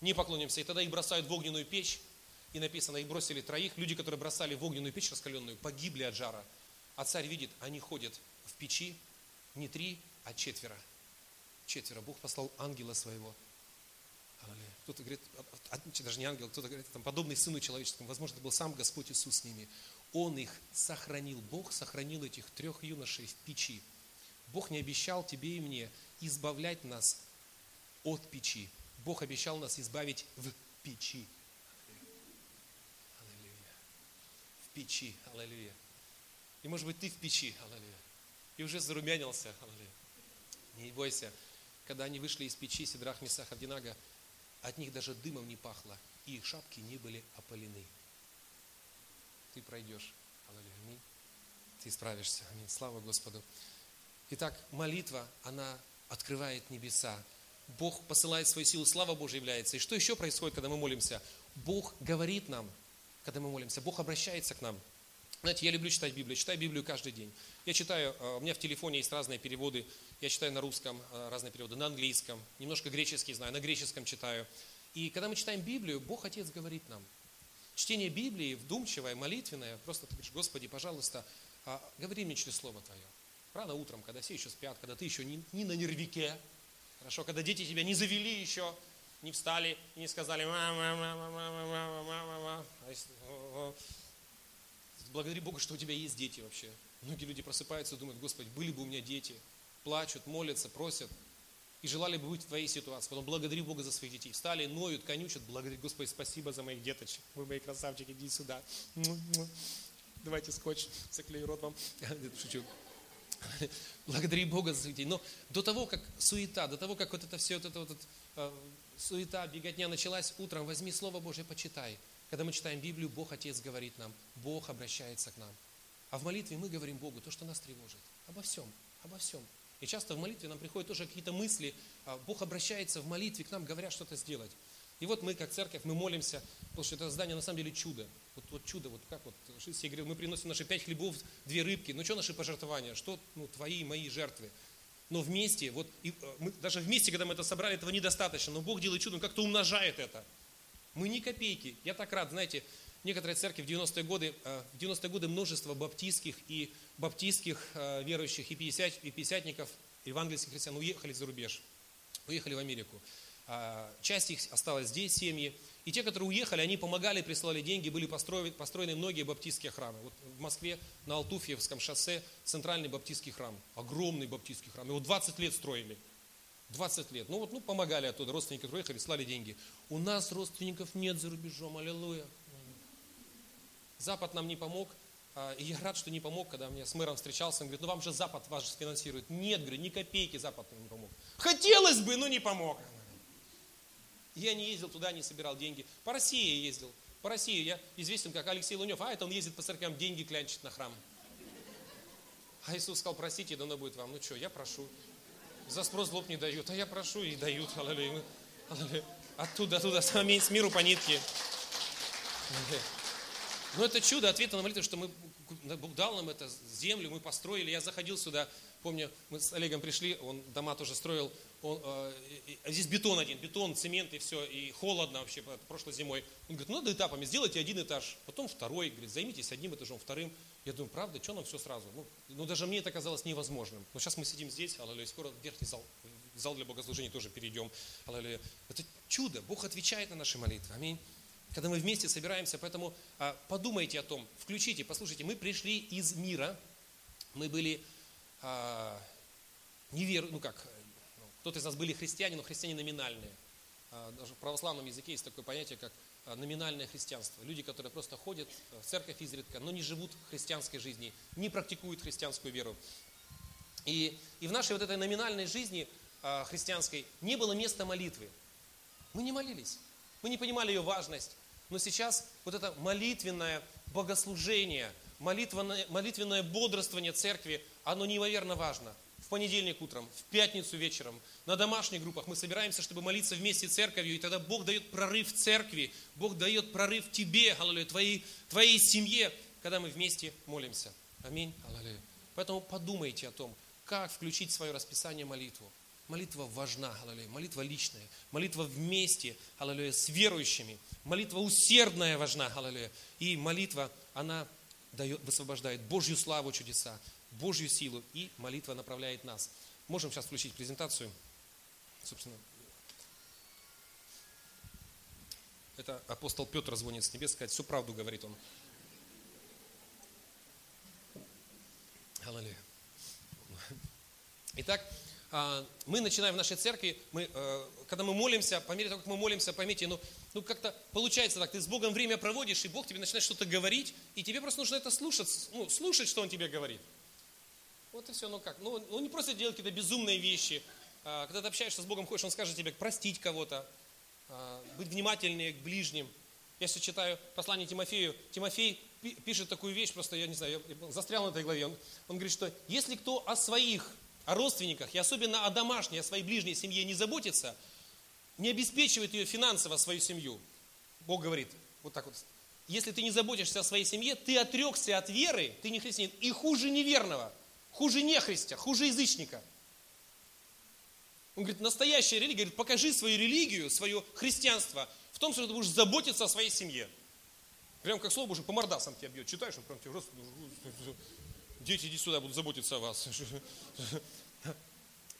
Не поклонимся. И тогда их бросают в огненную печь, и написано, их бросили троих. Люди, которые бросали в огненную печь раскаленную, погибли от жара. А царь видит, они ходят в печи не три, а четверо. Четверо. Бог послал ангела своего. Кто-то говорит, даже не ангел, кто-то говорит, там, подобный сыну человеческому. Возможно, это был сам Господь Иисус с ними. Он их сохранил. Бог сохранил этих трех юношей в печи. Бог не обещал тебе и мне избавлять нас от печи. Бог обещал нас избавить в печи. Аллилуйя. В печи. Аллилуйя. И может быть ты в печи. Аллилуйя. И уже зарумянился. Аллилуйя. Не бойся. Когда они вышли из печи, Сидрах, Месах, Авдинага, от них даже дымом не пахло, и их шапки не были опалены. Ты пройдешь. Аллилуйя. Ты справишься. Аминь. Слава Господу. Итак, молитва, она открывает небеса. Бог посылает свою силу, слава Божья является. И что еще происходит, когда мы молимся? Бог говорит нам, когда мы молимся, Бог обращается к нам. Знаете, я люблю читать Библию, читаю Библию каждый день. Я читаю, э, у меня в телефоне есть разные переводы, я читаю на русском э, разные переводы, на английском, немножко греческий знаю, на греческом читаю. И когда мы читаем Библию, Бог Отец говорит нам. Чтение Библии вдумчивое, молитвенное, просто ты говоришь, Господи, пожалуйста, а, говори мне через Слово Твое. Рано утром, когда все еще спят, когда ты еще не, не на нервике, хорошо, когда дети тебя не завели еще, не встали и не сказали мама, мама, мама, мама, мама, мама. Благодари Бога, что у тебя есть дети вообще. Многие люди просыпаются и думают, Господи, были бы у меня дети. Плачут, молятся, просят. И желали бы быть в твоей ситуации. Потом благодари Бога за своих детей. Встали, ноют, конючат, благодари, Господи, спасибо за моих деточек. Вы мои красавчики, иди сюда. Давайте скотч, заклею рот вам. Шучу. Благодари Бога за своих. Но до того, как суета, до того, как вот это все, вот это вот, э, суета, беготня началась утром, возьми Слово Божье, почитай. Когда мы читаем Библию, Бог Отец говорит нам, Бог обращается к нам. А в молитве мы говорим Богу то, что нас тревожит. Обо всем, обо всем. И часто в молитве нам приходят тоже какие-то мысли. А Бог обращается в молитве к нам, говоря что-то сделать. И вот мы, как церковь, мы молимся, потому что это здание на самом деле чудо. Вот, вот чудо, вот как вот Шисия говорил, мы приносим наши пять хлебов, две рыбки. Ну что наши пожертвования? Что ну, твои мои жертвы? Но вместе, вот и, э, мы, даже вместе, когда мы это собрали, этого недостаточно. Но Бог делает чудо, Он как-то умножает это. Мы ни копейки. Я так рад, знаете, некоторые церкви в 90-е годы, э, в 90-е годы множество баптистских и баптистских э, верующих и, пятидесят, и пятидесятников, евангельских христиан уехали за рубеж, уехали в Америку. А, часть их осталась здесь, семьи. И те, которые уехали, они помогали, прислали деньги, были построены, построены многие баптистские храмы. Вот в Москве на Алтуфьевском шоссе центральный баптистский храм, огромный баптистский храм. Его 20 лет строили. 20 лет. Ну вот, ну помогали оттуда, родственники приехали, слали деньги. У нас родственников нет за рубежом, аллилуйя. Запад нам не помог, а, и я рад, что не помог, когда мне с мэром встречался, он говорит, ну вам же Запад вас финансирует. Нет, говорю, ни копейки Запад нам не помог. Хотелось бы, но не помог. Я не ездил туда, не собирал деньги. По России я ездил. По России я известен как Алексей Лунев, а это он ездит по церквям, деньги клянчит на храм. А Иисус сказал, простите, дано будет вам. Ну что, я прошу. За спрос злоб не дают, а я прошу и дают. Аллилуйя. Оттуда, оттуда, аминь, с миру по нитке. Но это чудо, ответа на молитву, что мы, Бог дал нам это, землю мы построили. Я заходил сюда, помню, мы с Олегом пришли, он дома тоже строил. Он, э, здесь бетон один, бетон, цемент и все, и холодно вообще прошлой зимой. Он говорит, ну надо этапами, сделайте один этаж, потом второй, говорит, займитесь одним этажом, вторым. Я думаю, правда, что нам все сразу? Ну, ну, даже мне это казалось невозможным. Но сейчас мы сидим здесь, аллилуйя, скоро в верхний зал, в зал для богослужения тоже перейдем, аллилуйя. Это чудо, Бог отвечает на наши молитвы, аминь. Когда мы вместе собираемся, поэтому а, подумайте о том, включите, послушайте, мы пришли из мира, мы были а, невер, ну как, кто-то из нас были христиане, но христиане номинальные. А, даже в православном языке есть такое понятие, как а, номинальное христианство. Люди, которые просто ходят в церковь изредка, но не живут христианской жизнью, не практикуют христианскую веру. И, и в нашей вот этой номинальной жизни а, христианской не было места молитвы. Мы не молились. Мы не понимали ее важность. Но сейчас вот это молитвенное богослужение, молитвенное, молитвенное бодрствование церкви, оно неимоверно важно в понедельник утром, в пятницу вечером, на домашних группах мы собираемся, чтобы молиться вместе с церковью, и тогда Бог дает прорыв церкви, Бог дает прорыв тебе, аллилуйя, твоей, твоей семье, когда мы вместе молимся. Аминь, аллилуйя. Поэтому подумайте о том, как включить в свое расписание молитву. Молитва важна, аллилуйя, молитва личная, молитва вместе, аллилуйя, с верующими, молитва усердная важна, аллилуйя. И молитва, она дает, высвобождает Божью славу, чудеса, Божью силу, и молитва направляет нас. Можем сейчас включить презентацию. Собственно, это апостол Петр звонит с небес, сказать, всю правду говорит он. Аллилуйя. Итак, а, мы начинаем в нашей церкви, мы, э, когда мы молимся, по мере того, как мы молимся, поймите, ну, ну как-то получается так, ты с Богом время проводишь, и Бог тебе начинает что-то говорить, и тебе просто нужно это слушать, ну, слушать, что Он тебе говорит. Вот и все, ну как? Ну, ну не просто делать какие-то безумные вещи. А, когда ты общаешься с Богом, хочешь, Он скажет тебе простить кого-то, а, быть внимательнее к ближним. Я сейчас читаю послание Тимофею. Тимофей пишет такую вещь, просто я не знаю, я застрял на этой главе. Он, он говорит, что если кто о своих, о родственниках, и особенно о домашней, о своей ближней семье не заботится, не обеспечивает ее финансово, свою семью, Бог говорит, вот так вот, если ты не заботишься о своей семье, ты отрекся от веры, ты не христианин, и хуже неверного – хуже нехристя, хуже язычника. Он говорит, настоящая религия, говорит, покажи свою религию, свое христианство в том, что ты будешь заботиться о своей семье. Прям как слово уже по мордасам тебя бьет. Читаешь, он прям тебе, дети, иди сюда, будут заботиться о вас.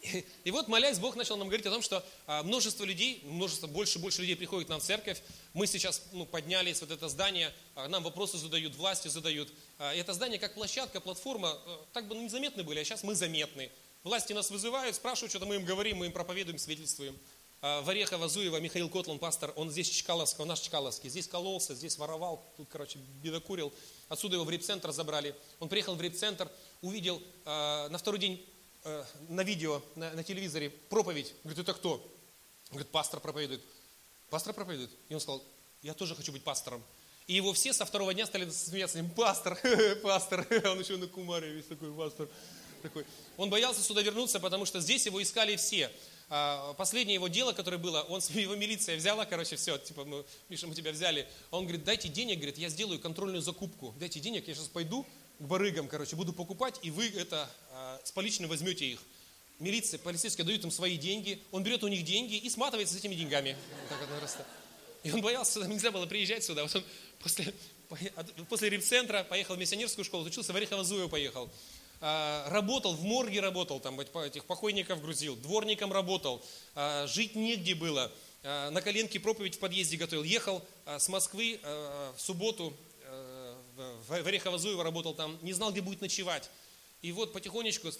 И, и вот, молясь, Бог начал нам говорить о том, что а, множество людей, множество, больше и больше людей приходит к нам в церковь. Мы сейчас ну, поднялись, вот это здание, а, нам вопросы задают, власти задают. А, это здание как площадка, платформа, так бы незаметны были, а сейчас мы заметны. Власти нас вызывают, спрашивают, что-то мы им говорим, мы им проповедуем, свидетельствуем. А, в Орехово, Зуева, Михаил Котлан, пастор, он здесь Чкаловский, он наш Чкаловский. Здесь кололся, здесь воровал, тут, короче, бедокурил. Отсюда его в репцентр забрали. Он приехал в репцентр, увидел на второй день э, на видео, на, на телевизоре проповедь. Говорит, это кто? Говорит, пастор проповедует. Пастор проповедует. И он сказал, я тоже хочу быть пастором. И его все со второго дня стали смеяться. Пастор, пастор. Он еще на кумаре весь такой пастор. Такой. Он боялся сюда вернуться, потому что здесь его искали все. А, последнее его дело, которое было, он, его милиция взяла, короче, все, типа, мы, Миша, мы тебя взяли. Он говорит, дайте денег, говорит, я сделаю контрольную закупку. Дайте денег, я сейчас пойду барыгам, короче, буду покупать, и вы это а, с поличным возьмете их. Милиция, полицейские дают им свои деньги, он берет у них деньги и сматывается с этими деньгами. И он боялся, сюда нельзя было приезжать сюда. Вот он после, после репцентра поехал в миссионерскую школу, учился в Орехово-Зуево поехал. А, работал, в морге работал, там этих покойников грузил, дворником работал, а, жить негде было, а, на коленке проповедь в подъезде готовил. Ехал с Москвы в субботу в Орехово-Зуево работал там, не знал, где будет ночевать. И вот потихонечку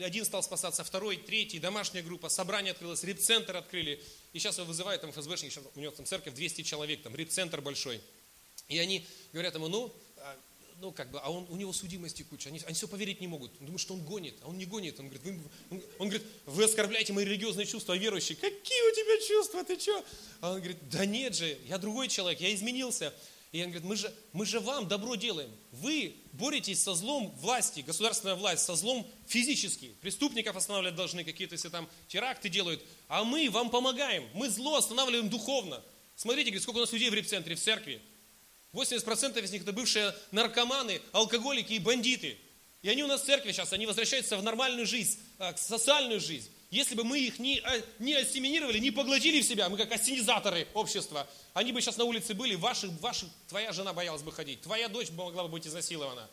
один стал спасаться, второй, третий, домашняя группа, собрание открылось, репцентр открыли. И сейчас его вызывают там ФСБшник, сейчас у него там церковь 200 человек, там репцентр большой. И они говорят ему, ну, ну, как бы, а он, у него судимости куча, они, они все поверить не могут. Думают, что он гонит, а он не гонит. Он говорит, вы, он, он говорит, вы оскорбляете мои религиозные чувства, а верующие, какие у тебя чувства, ты что? А он говорит, да нет же, я другой человек, я изменился. И он говорит, мы же, мы же вам добро делаем. Вы боретесь со злом власти, государственная власть, со злом физически. Преступников останавливать должны, какие-то, если там теракты делают. А мы вам помогаем. Мы зло останавливаем духовно. Смотрите, говорит, сколько у нас людей в репцентре, в церкви. 80% из них это бывшие наркоманы, алкоголики и бандиты. И они у нас в церкви сейчас, они возвращаются в нормальную жизнь, в социальную жизнь. Если бы мы их не, а, не ассимилировали, не поглотили в себя, мы как ассенизаторы общества, они бы сейчас на улице были, ваши, ваши, твоя жена боялась бы ходить, твоя дочь могла бы быть изнасилована.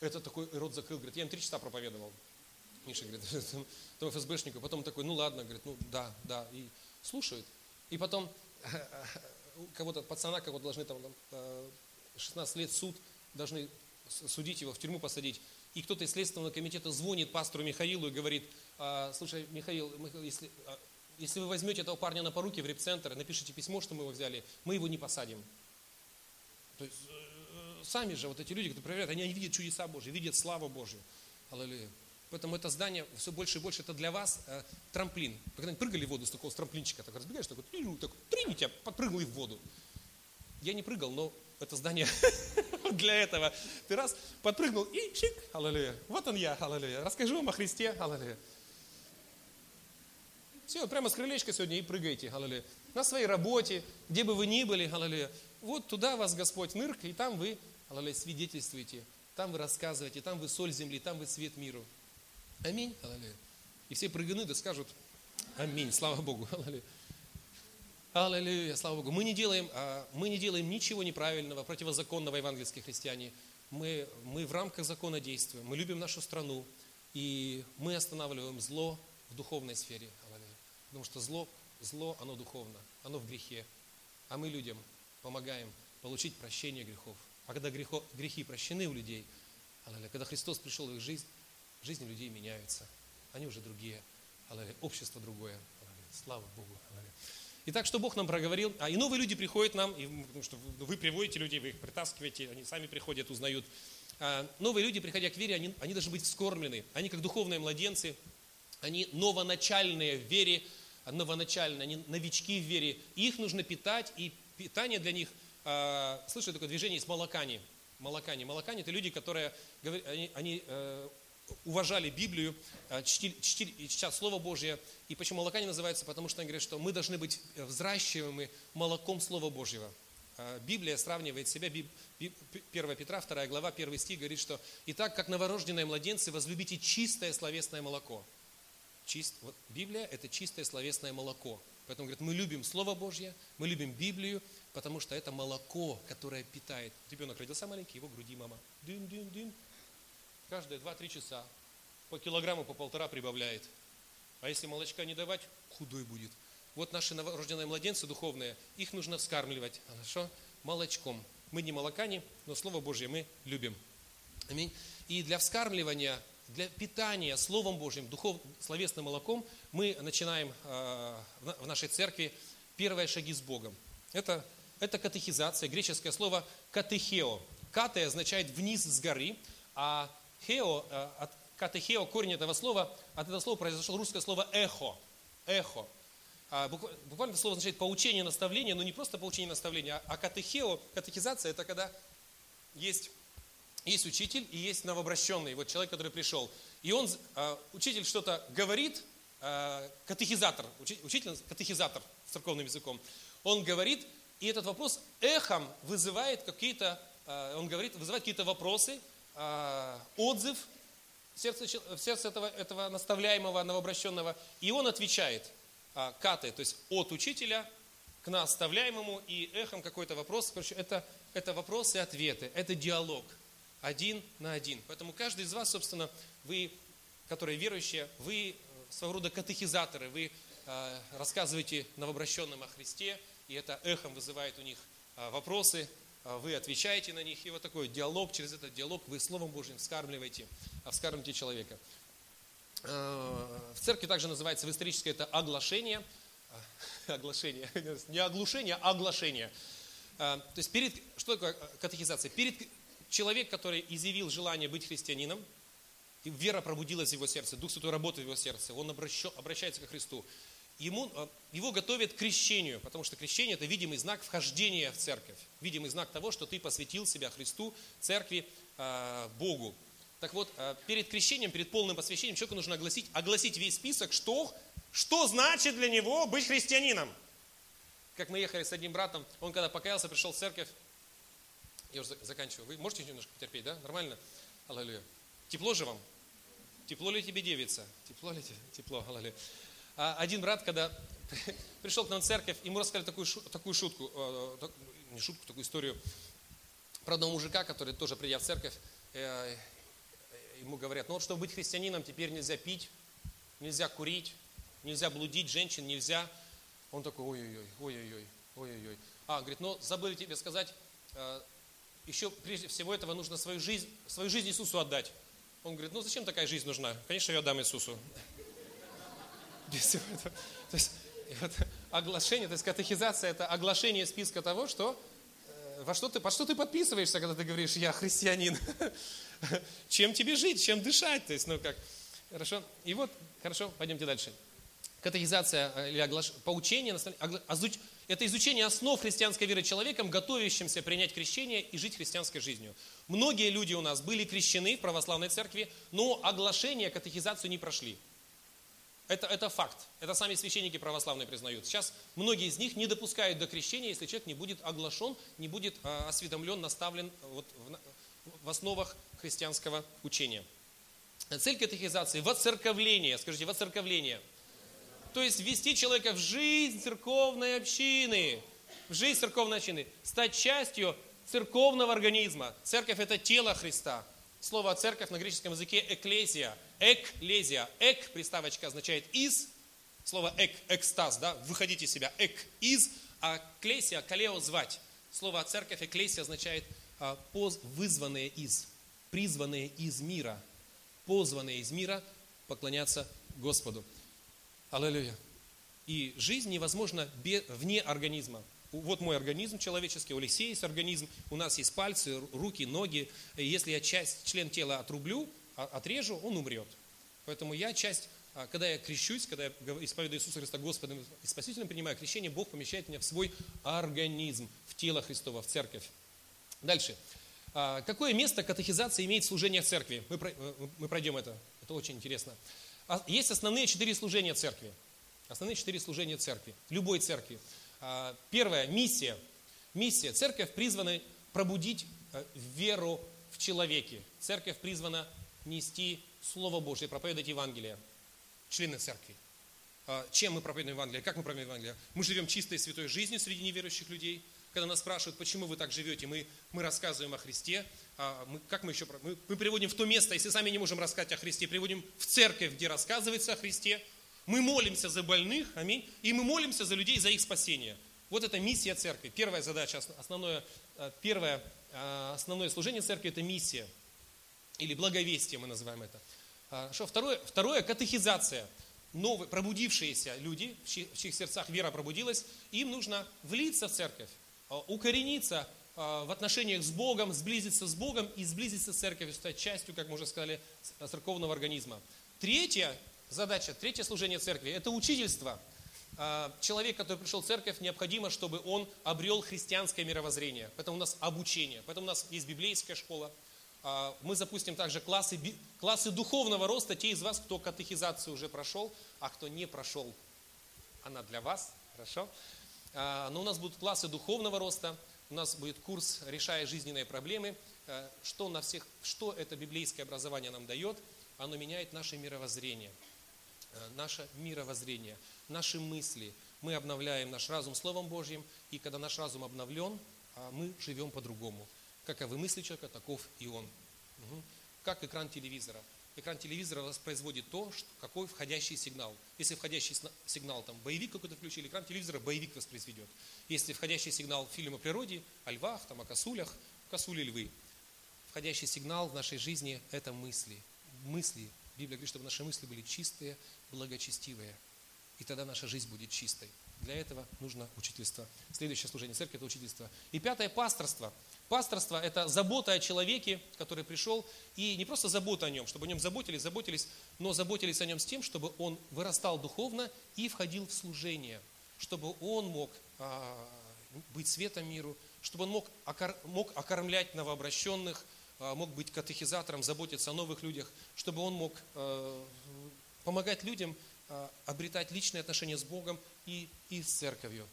Это такой рот закрыл, говорит, я им три часа проповедовал. Миша говорит, тому ФСБшнику, потом такой, ну ладно, говорит, ну да, да, и слушают. И потом кого-то, пацана, кого-то должны там 16 лет суд, должны судить его, в тюрьму посадить. И кто-то из Следственного комитета звонит пастору Михаилу и говорит, «А, слушай, Михаил, если, а, если вы возьмете этого парня на поруки в репцентр, напишите письмо, что мы его взяли, мы его не посадим. То есть, э, сами же вот эти люди, которые проверяют, они видят чудеса Божьи, видят славу Божью. Аллилуйя. Поэтому это здание все больше и больше, это для вас э, трамплин. Вы когда-нибудь прыгали в воду с такого с трамплинчика, так разбегаешь, такой, так, трини тебя, подпрыгнул и в воду. Я не прыгал, но это здание для этого. Ты раз подпрыгнул и шик, аллилуйя. Вот он я, аллилуйя. Расскажу вам о Христе, аллилуйя. Все, прямо с крылечка сегодня и прыгайте, аллилуйя. На своей работе, где бы вы ни были, аллилуйя. Вот туда вас Господь нырк, и там вы, аллилуйя, свидетельствуете. Там вы рассказываете, там вы соль земли, там вы свет миру. Аминь. Аллилуйя. И все прыганы да скажут Аминь. Слава Богу. Аллилуйя. Аллилуйя, слава Богу. Мы не делаем, а, мы не делаем ничего неправильного, противозаконного, евангельские христиане. Мы, мы в рамках закона действуем. Мы любим нашу страну. И мы останавливаем зло в духовной сфере. Аллилуйя. Потому что зло, зло, оно духовно, оно в грехе. А мы людям помогаем получить прощение грехов. А когда грехо, грехи прощены у людей, когда Христос пришел в их жизнь, жизни людей меняются. Они уже другие. Общество другое. Слава Богу. Аллилуйя. Итак, что Бог нам проговорил. А и новые люди приходят нам, и, потому что вы приводите людей, вы их притаскиваете, они сами приходят, узнают. А, новые люди, приходя к вере, они, они должны быть вскормлены. Они как духовные младенцы, они новоначальные в вере, новоначальные, они новички в вере. их нужно питать, и питание для них, а, слышали такое движение из молокани. Молокани. Молокани – это люди, которые они, они э, уважали Библию, э, чтили, чтили, чтят Слово Божье. И почему молокане называются? Потому что они говорят, что мы должны быть взращиваемы молоком Слова Божьего. Э, Библия сравнивает себя, 1 Петра, 2 глава, 1 стих говорит, что «Итак, как новорожденные младенцы, возлюбите чистое словесное молоко». Чист, вот Библия – это чистое словесное молоко. Поэтому, говорит, мы любим Слово Божье, мы любим Библию, потому что это молоко, которое питает. Ребенок родился маленький, его груди мама. Дын, дын, дын, каждые 2-3 часа по килограмму, по полтора прибавляет. А если молочка не давать, худой будет. Вот наши новорожденные младенцы духовные, их нужно вскармливать. Хорошо? Молочком. Мы не молокане, но Слово Божье мы любим. Аминь. И для вскармливания, для питания Словом Божьим, духов, словесным молоком, мы начинаем э, в нашей церкви первые шаги с Богом. Это, это катехизация, греческое слово катехео. Кате означает вниз с горы, а хео, э, от катехео, корень этого слова, от этого слова произошло русское слово эхо. Эхо. А, буквально это слово означает поучение, наставление, но не просто поучение, наставление, а катехео, катехизация, это когда есть, есть учитель и есть новообращенный, вот человек, который пришел. И он, а, учитель что-то говорит, а, катехизатор, учитель, катехизатор церковным языком, он говорит, и этот вопрос эхом вызывает какие-то, он говорит, вызывает какие-то вопросы, отзыв в сердце, в сердце этого, этого наставляемого, новообращенного, и он отвечает – а, каты, то есть от учителя к наставляемому и эхом какой-то вопрос. Короче, это, это вопросы и ответы, это диалог один на один. Поэтому каждый из вас, собственно, вы, которые верующие, вы э, своего рода катехизаторы, вы э, рассказываете новообращенным о Христе, и это эхом вызывает у них э, вопросы, э, вы отвечаете на них, и вот такой диалог, через этот диалог вы Словом Божьим вскармливаете, вскармливаете человека. Э, в церкви также называется в историческое это оглашение. Оглашение. Не оглушение, а оглашение. Э, то есть перед, что такое катехизация? Перед человек, который изъявил желание быть христианином, и вера пробудилась в его сердце, Дух Святой работает в его сердце, он обращается к Христу. Ему, э, его готовят к крещению, потому что крещение – это видимый знак вхождения в церковь, видимый знак того, что ты посвятил себя Христу, церкви, Богу. Так вот, э, перед крещением, перед полным посвящением человеку нужно огласить, огласить весь список, что, что значит для него быть христианином. Как мы ехали с одним братом, он когда покаялся, пришел в церковь, я уже заканчиваю, вы можете немножко потерпеть, да? Нормально? Аллилуйя. Тепло же вам? Тепло ли тебе девица? Тепло ли тебе? Тепло, аллилуйя. А один брат, когда пришел к нам в церковь, ему рассказали такую, такую шутку, э, не шутку, такую историю про одного мужика, который тоже придя в церковь, э, ему говорят, ну вот чтобы быть христианином, теперь нельзя пить, нельзя курить, нельзя блудить, женщин нельзя. Он такой, ой-ой-ой, ой-ой-ой, ой-ой-ой. А, говорит, ну забыли тебе сказать, э, еще прежде всего этого нужно свою жизнь, свою жизнь Иисусу отдать. Он говорит, ну зачем такая жизнь нужна? Конечно, я отдам Иисусу. То есть, вот, оглашение, то есть катехизация – это оглашение списка того, что э, во что ты, под что ты подписываешься, когда ты говоришь, я христианин. чем тебе жить, чем дышать. То есть, ну как, хорошо. И вот, хорошо, пойдемте дальше. Катехизация э, или оглаш... поучение, это изучение основ христианской веры человеком, готовящимся принять крещение и жить христианской жизнью. Многие люди у нас были крещены в православной церкви, но оглашение, катехизацию не прошли. Это, это факт. Это сами священники православные признают. Сейчас многие из них не допускают до крещения, если человек не будет оглашен, не будет э, осведомлен, наставлен вот, в, в основах христианского учения. Цель катехизации – воцерковление. Скажите, воцерковление. То есть ввести человека в жизнь церковной общины. В жизнь церковной общины. Стать частью церковного организма. Церковь – это тело Христа. Слово «церковь» на греческом языке – «экклезия». «Экклезия». «Эк» приставочка означает «из». Слово «эк» – «экстаз», да? Выходите из себя. «Эк» – «из», а «клесия» – «калео» – «звать». Слово «церковь» «экклесия» означает а, «вызванные из» призванные из мира, позванные из мира поклоняться Господу. Аллилуйя. И жизнь невозможна вне организма. Вот мой организм человеческий, у Алексея есть организм, у нас есть пальцы, руки, ноги. И если я часть, член тела отрублю, а, отрежу, он умрет. Поэтому я часть, а, когда я крещусь, когда я исповедую Иисуса Христа Господом и Спасителем, принимаю крещение, Бог помещает меня в свой организм, в тело Христово, в церковь. Дальше. А, какое место катехизация имеет в служениях церкви? Э, мы пройдем это. Это очень интересно. А, есть основные четыре служения церкви. Основные четыре служения церкви. Любой церкви. А, первое – миссия. Миссия. Церковь призвана пробудить э, веру в человеке. Церковь призвана нести Слово Божье, проповедовать Евангелие. Члены церкви. Чем мы проповедуем Евангелие? Как мы проповедуем Евангелие? Мы живем чистой святой жизнью среди неверующих людей – когда нас спрашивают, почему вы так живете, мы, мы рассказываем о Христе. А мы, как мы еще... Мы, мы приводим в то место, если сами не можем рассказать о Христе, приводим в церковь, где рассказывается о Христе. Мы молимся за больных, аминь, и мы молимся за людей, за их спасение. Вот это миссия церкви. Первая задача, основное, э, первое э, основное служение церкви – это миссия. Или благовестие мы называем это. Что второе, второе – катехизация. Новые, пробудившиеся люди, в чьих, в чьих сердцах вера пробудилась, им нужно влиться в церковь, укорениться в отношениях с Богом, сблизиться с Богом и сблизиться с церковью, стать частью, как мы уже сказали, церковного организма. Третья задача, третье служение церкви – это учительство. Человек, который пришел в церковь, необходимо, чтобы он обрел христианское мировоззрение. Поэтому у нас обучение, поэтому у нас есть библейская школа. Мы запустим также классы, классы духовного роста. Те из вас, кто катехизацию уже прошел, а кто не прошел, она для вас, хорошо? А, но у нас будут классы духовного роста, у нас будет курс «Решая жизненные проблемы». Что, на всех, что это библейское образование нам дает – оно меняет наше мировоззрение. Э, наше мировоззрение, наши мысли. Мы обновляем наш разум Словом Божьим, и когда наш разум обновлен, а, мы живем по-другому. Каковы мысли человека, таков и он. Как экран телевизора. Экран телевизора воспроизводит то, что, какой входящий сигнал. Если входящий сигнал, там, боевик какой-то включили, экран телевизора боевик воспроизведет. Если входящий сигнал фильм о природе, о львах, там, о косулях, косули львы. Входящий сигнал в нашей жизни – это мысли – мысли, Библия говорит, чтобы наши мысли были чистые, благочестивые. И тогда наша жизнь будет чистой. Для этого нужно учительство. Следующее служение церкви – это учительство. И пятое – пасторство. Пасторство – это забота о человеке, который пришел, и не просто забота о нем, чтобы о нем заботились, заботились, но заботились о нем с тем, чтобы он вырастал духовно и входил в служение, чтобы он мог а, быть светом миру, чтобы он мог, окор, мог окормлять новообращенных – а, мог быть катехизатором, заботиться о новых людях, чтобы он мог э, помогать людям а, обретать личные отношения с Богом и, и с церковью,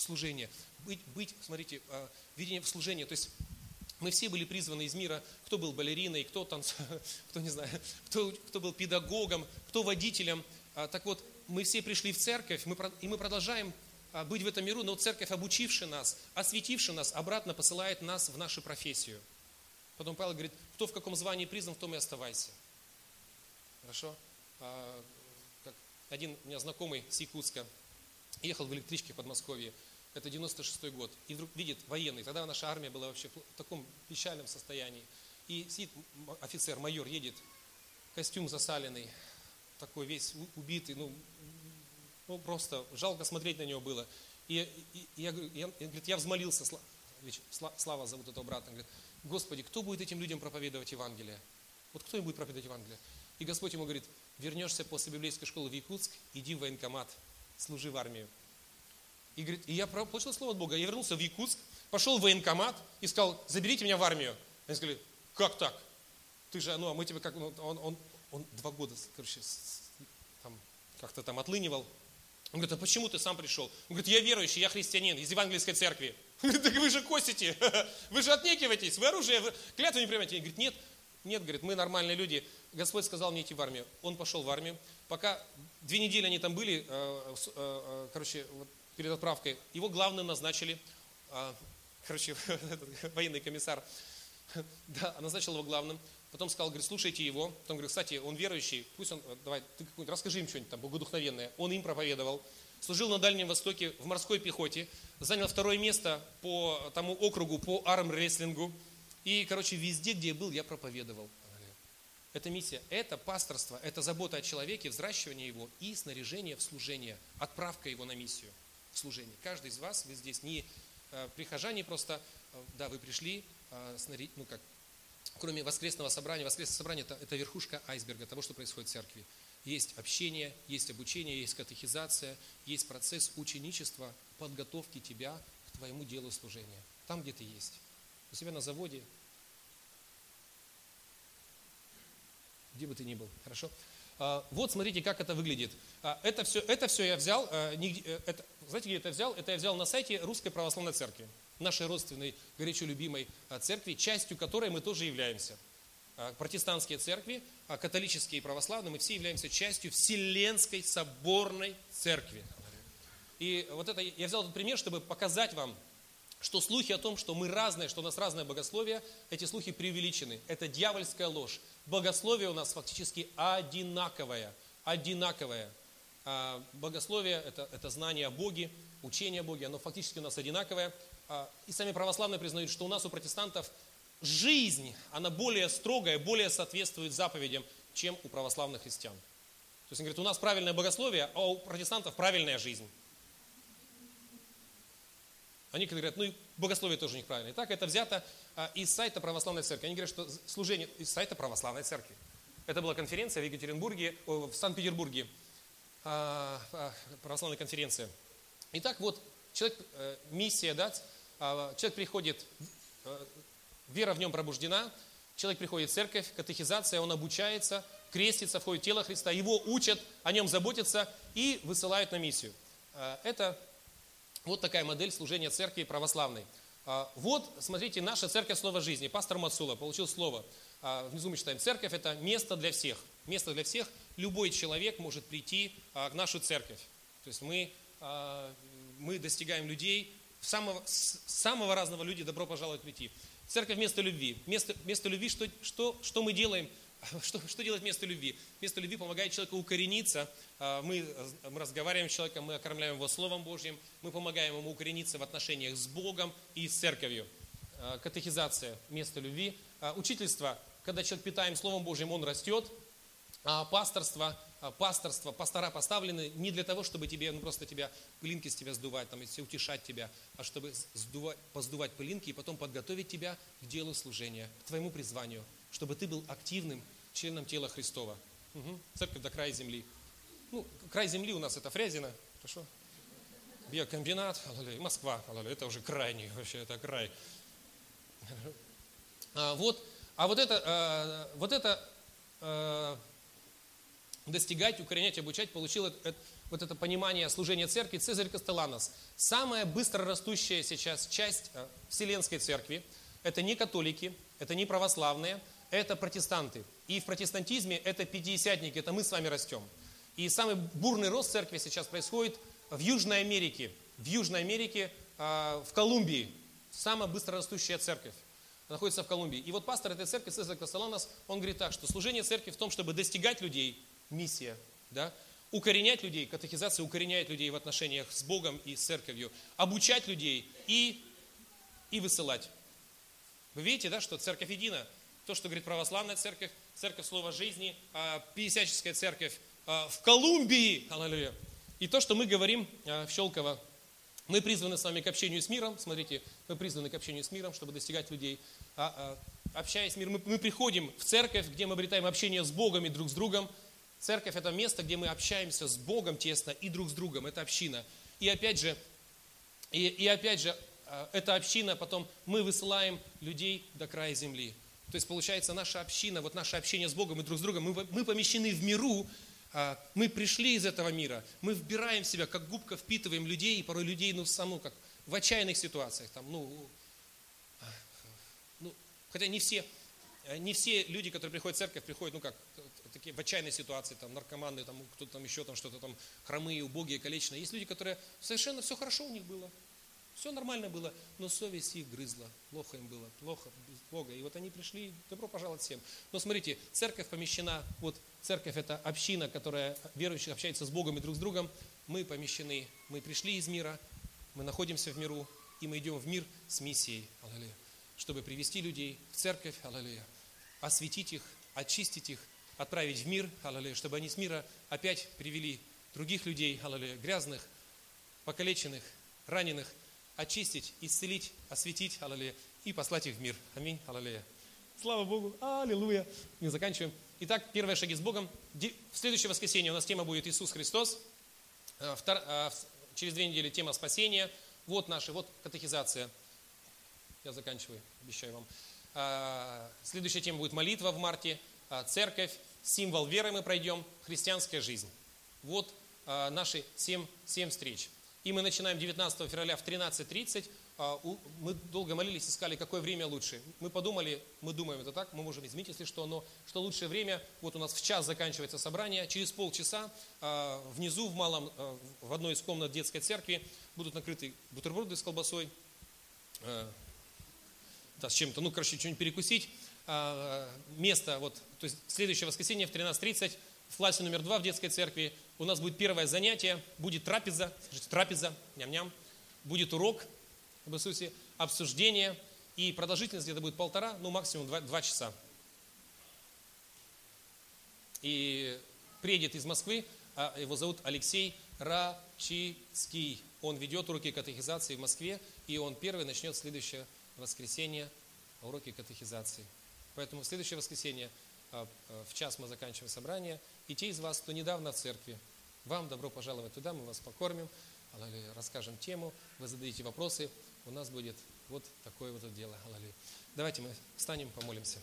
служение. Быть, быть, смотрите, а, видение в служении, то есть мы все были призваны из мира, кто был балериной, кто танц, кто не знаю, кто, кто был педагогом, кто водителем. Так вот, мы все пришли в церковь, мы, и мы продолжаем быть в этом миру, но церковь, обучившая нас, осветившая нас, обратно посылает нас в нашу профессию – Потом Павел говорит, кто в каком звании признан, в том и оставайся. Хорошо? А, один у меня знакомый с Якутска ехал в электричке в Подмосковье. Это 96 год. И вдруг видит военный. Тогда наша армия была вообще в таком печальном состоянии. И сидит офицер, майор, едет, костюм засаленный, такой весь убитый, ну, ну просто жалко смотреть на него было. И, и, и я, я, я, я взмолился, Слава зовут этого брата, он говорит, Господи, кто будет этим людям проповедовать Евангелие? Вот кто им будет проповедовать Евангелие? И Господь ему говорит, вернешься после библейской школы в Якутск, иди в военкомат, служи в армию. И, говорит, и я получил слово от Бога. Я вернулся в Якутск, пошел в военкомат и сказал, заберите меня в армию. Они сказали, как так? Ты же, ну, а мы тебе как, ну, он, он, он два года, короче, там, как-то там отлынивал. Он говорит, а почему ты сам пришел? Он говорит, я верующий, я христианин из евангельской церкви. Так вы же косите, вы же отнекиваетесь, вы оружие, вы клятву не принимаете. Он говорит, нет, нет, говорит, мы нормальные люди. Господь сказал мне идти в армию. Он пошел в армию. Пока две недели они там были, э, э, э, короче, вот перед отправкой, его главным назначили, короче, военный комиссар, да, назначил его главным. Потом сказал, говорит, слушайте его. Потом говорит, кстати, он верующий, пусть он, давай, ты расскажи им что-нибудь там богодухновенное. Он им проповедовал служил на Дальнем Востоке в морской пехоте, занял второе место по тому округу по армрестлингу. И, короче, везде, где я был, я проповедовал. Это миссия, это пасторство, это забота о человеке, взращивание его и снаряжение в служение, отправка его на миссию в служение. Каждый из вас, вы здесь не э, прихожане просто, э, да, вы пришли, э, снарядить, ну как, кроме воскресного собрания, воскресное собрание это, это верхушка айсберга того, что происходит в церкви. Есть общение, есть обучение, есть катехизация, есть процесс ученичества, подготовки тебя к твоему делу служения. Там, где ты есть. У себя на заводе, где бы ты ни был. Хорошо? А, вот смотрите, как это выглядит. А, это все, это все я взял, это, знаете, где это взял? Это я взял на сайте Русской Православной Церкви, нашей родственной, горячо любимой церкви, частью которой мы тоже являемся. Протестантские церкви, а католические и православные, мы все являемся частью Вселенской соборной церкви. И вот это, я взял этот пример, чтобы показать вам, что слухи о том, что мы разные, что у нас разное богословие, эти слухи преувеличены. Это дьявольская ложь. Богословие у нас фактически одинаковое. Одинаковое. А, богословие это, – это знание о Боге, учение о Боге, оно фактически у нас одинаковое. А, и сами православные признают, что у нас у протестантов жизнь, она более строгая, более соответствует заповедям, чем у православных христиан. То есть, он говорит, у нас правильное богословие, а у протестантов правильная жизнь. Они говорят, ну и богословие тоже неправильное. так это взято а, из сайта православной церкви. Они говорят, что служение из сайта православной церкви. Это была конференция в Екатеринбурге, в Санкт-Петербурге, а, а, православная конференция. Итак, вот человек, э, миссия, да, человек приходит, э, вера в нем пробуждена, человек приходит в церковь, катехизация, он обучается, крестится, входит в тело Христа, его учат, о нем заботятся и высылают на миссию. Это вот такая модель служения церкви православной. А, вот, смотрите, наша церковь Слово жизни. Пастор Мацула получил слово. А, внизу мы читаем, церковь это место для всех. Место для всех. Любой человек может прийти а, в нашу церковь. То есть мы, мы достигаем людей, самого, самого разного люди добро пожаловать прийти. Церковь место любви. Место, место любви, что, что, что мы делаем? Что, что делать вместо любви? Вместо любви помогает человеку укорениться. А, мы, мы разговариваем с человеком, мы окормляем его Словом Божьим, мы помогаем ему укорениться в отношениях с Богом и с церковью. А, катехизация – место любви. А, учительство – когда человек питаем Словом Божьим, он растет. А пасторство, пасторство, пастора поставлены не для того, чтобы тебе, ну просто тебя, пылинки с тебя сдувать, там, если утешать тебя, а чтобы сдувать, поздувать пылинки и потом подготовить тебя к делу служения, к твоему призванию – чтобы ты был активным членом тела Христова. Угу. Церковь до края земли. Ну, край земли у нас это Фрязино, хорошо? Биокомбинат, Москва, это уже крайний, вообще это край. А вот, а вот это, а, вот это а, достигать, укоренять, обучать, получил это, вот это понимание служения церкви Цезарь Кастеланос. Самая быстро растущая сейчас часть а, Вселенской церкви, это не католики, это не православные, это протестанты. И в протестантизме это пятидесятники, это мы с вами растем. И самый бурный рост церкви сейчас происходит в Южной Америке. В Южной Америке, а, в Колумбии. Самая быстро растущая церковь находится в Колумбии. И вот пастор этой церкви, Цезарь Кастеланос, он говорит так, что служение церкви в том, чтобы достигать людей, миссия, да, укоренять людей, катехизация укореняет людей в отношениях с Богом и с церковью, обучать людей и, и высылать. Вы видите, да, что церковь едина – то, что говорит православная церковь, церковь Слова Жизни, а, Пятидесяческая церковь а, в Колумбии, аллилуйя. И то, что мы говорим а, в Щелково, мы призваны с вами к общению с миром, смотрите, мы призваны к общению с миром, чтобы достигать людей. Общаясь с миром, мы, мы приходим в церковь, где мы обретаем общение с Богом и друг с другом. Церковь – это место, где мы общаемся с Богом тесно и друг с другом, это община. И опять же, и, и опять же, эта община, потом мы высылаем людей до края земли. То есть, получается, наша община, вот наше общение с Богом и друг с другом, мы, мы помещены в миру, а, мы пришли из этого мира, мы вбираем в себя, как губка впитываем людей, и порой людей, ну, саму, как в отчаянных ситуациях, там, ну, ну, хотя не все, не все люди, которые приходят в церковь, приходят, ну, как, такие в отчаянной ситуации, там, наркоманы, там, кто-то там еще, там, что-то там, хромые, убогие, калечные. Есть люди, которые совершенно все хорошо у них было, все нормально было, но совесть их грызла. Плохо им было, плохо Бога. И вот они пришли, добро пожаловать всем. Но смотрите, церковь помещена, вот церковь это община, которая верующих общается с Богом и друг с другом. Мы помещены, мы пришли из мира, мы находимся в миру, и мы идем в мир с миссией, аллилуйя, чтобы привести людей в церковь, аллилуйя, осветить их, очистить их, отправить в мир, аллилуйя, чтобы они с мира опять привели других людей, аллилуйя, грязных, покалеченных, раненых, очистить, исцелить, осветить, аллилуйя, и послать их в мир. Аминь, аллилуйя. Слава Богу, аллилуйя. Мы заканчиваем. Итак, первые шаги с Богом. В следующее воскресенье у нас тема будет Иисус Христос. Э, э, через две недели тема спасения. Вот наша, вот катехизация. Я заканчиваю, обещаю вам. Э, следующая тема будет молитва в марте, церковь, символ веры мы пройдем, христианская жизнь. Вот наши семь, семь встреч. И мы начинаем 19 февраля в 13.30. А, мы долго молились, искали, какое время лучше. Мы подумали, мы думаем это так, мы можем изменить, если что, но что лучшее время, вот у нас в час заканчивается собрание, через полчаса а, внизу, в малом, а, в одной из комнат детской церкви будут накрыты бутерброды с колбасой, с чем-то, ну, короче, что-нибудь перекусить. Место, вот, то есть следующее воскресенье в 13.30 в классе номер два в детской церкви у нас будет первое занятие, будет трапеза, скажите, трапеза, ням-ням, будет урок об Иисусе, обсуждение, и продолжительность где-то будет полтора, ну максимум два, два часа. И приедет из Москвы, а его зовут Алексей Рачицкий. Он ведет уроки катехизации в Москве, и он первый начнет следующее воскресенье уроки катехизации. Поэтому в следующее воскресенье а, а, в час мы заканчиваем собрание. И те из вас, кто недавно в церкви, вам добро пожаловать туда, мы вас покормим, расскажем тему, вы задаете вопросы, у нас будет вот такое вот дело. Давайте мы встанем, помолимся.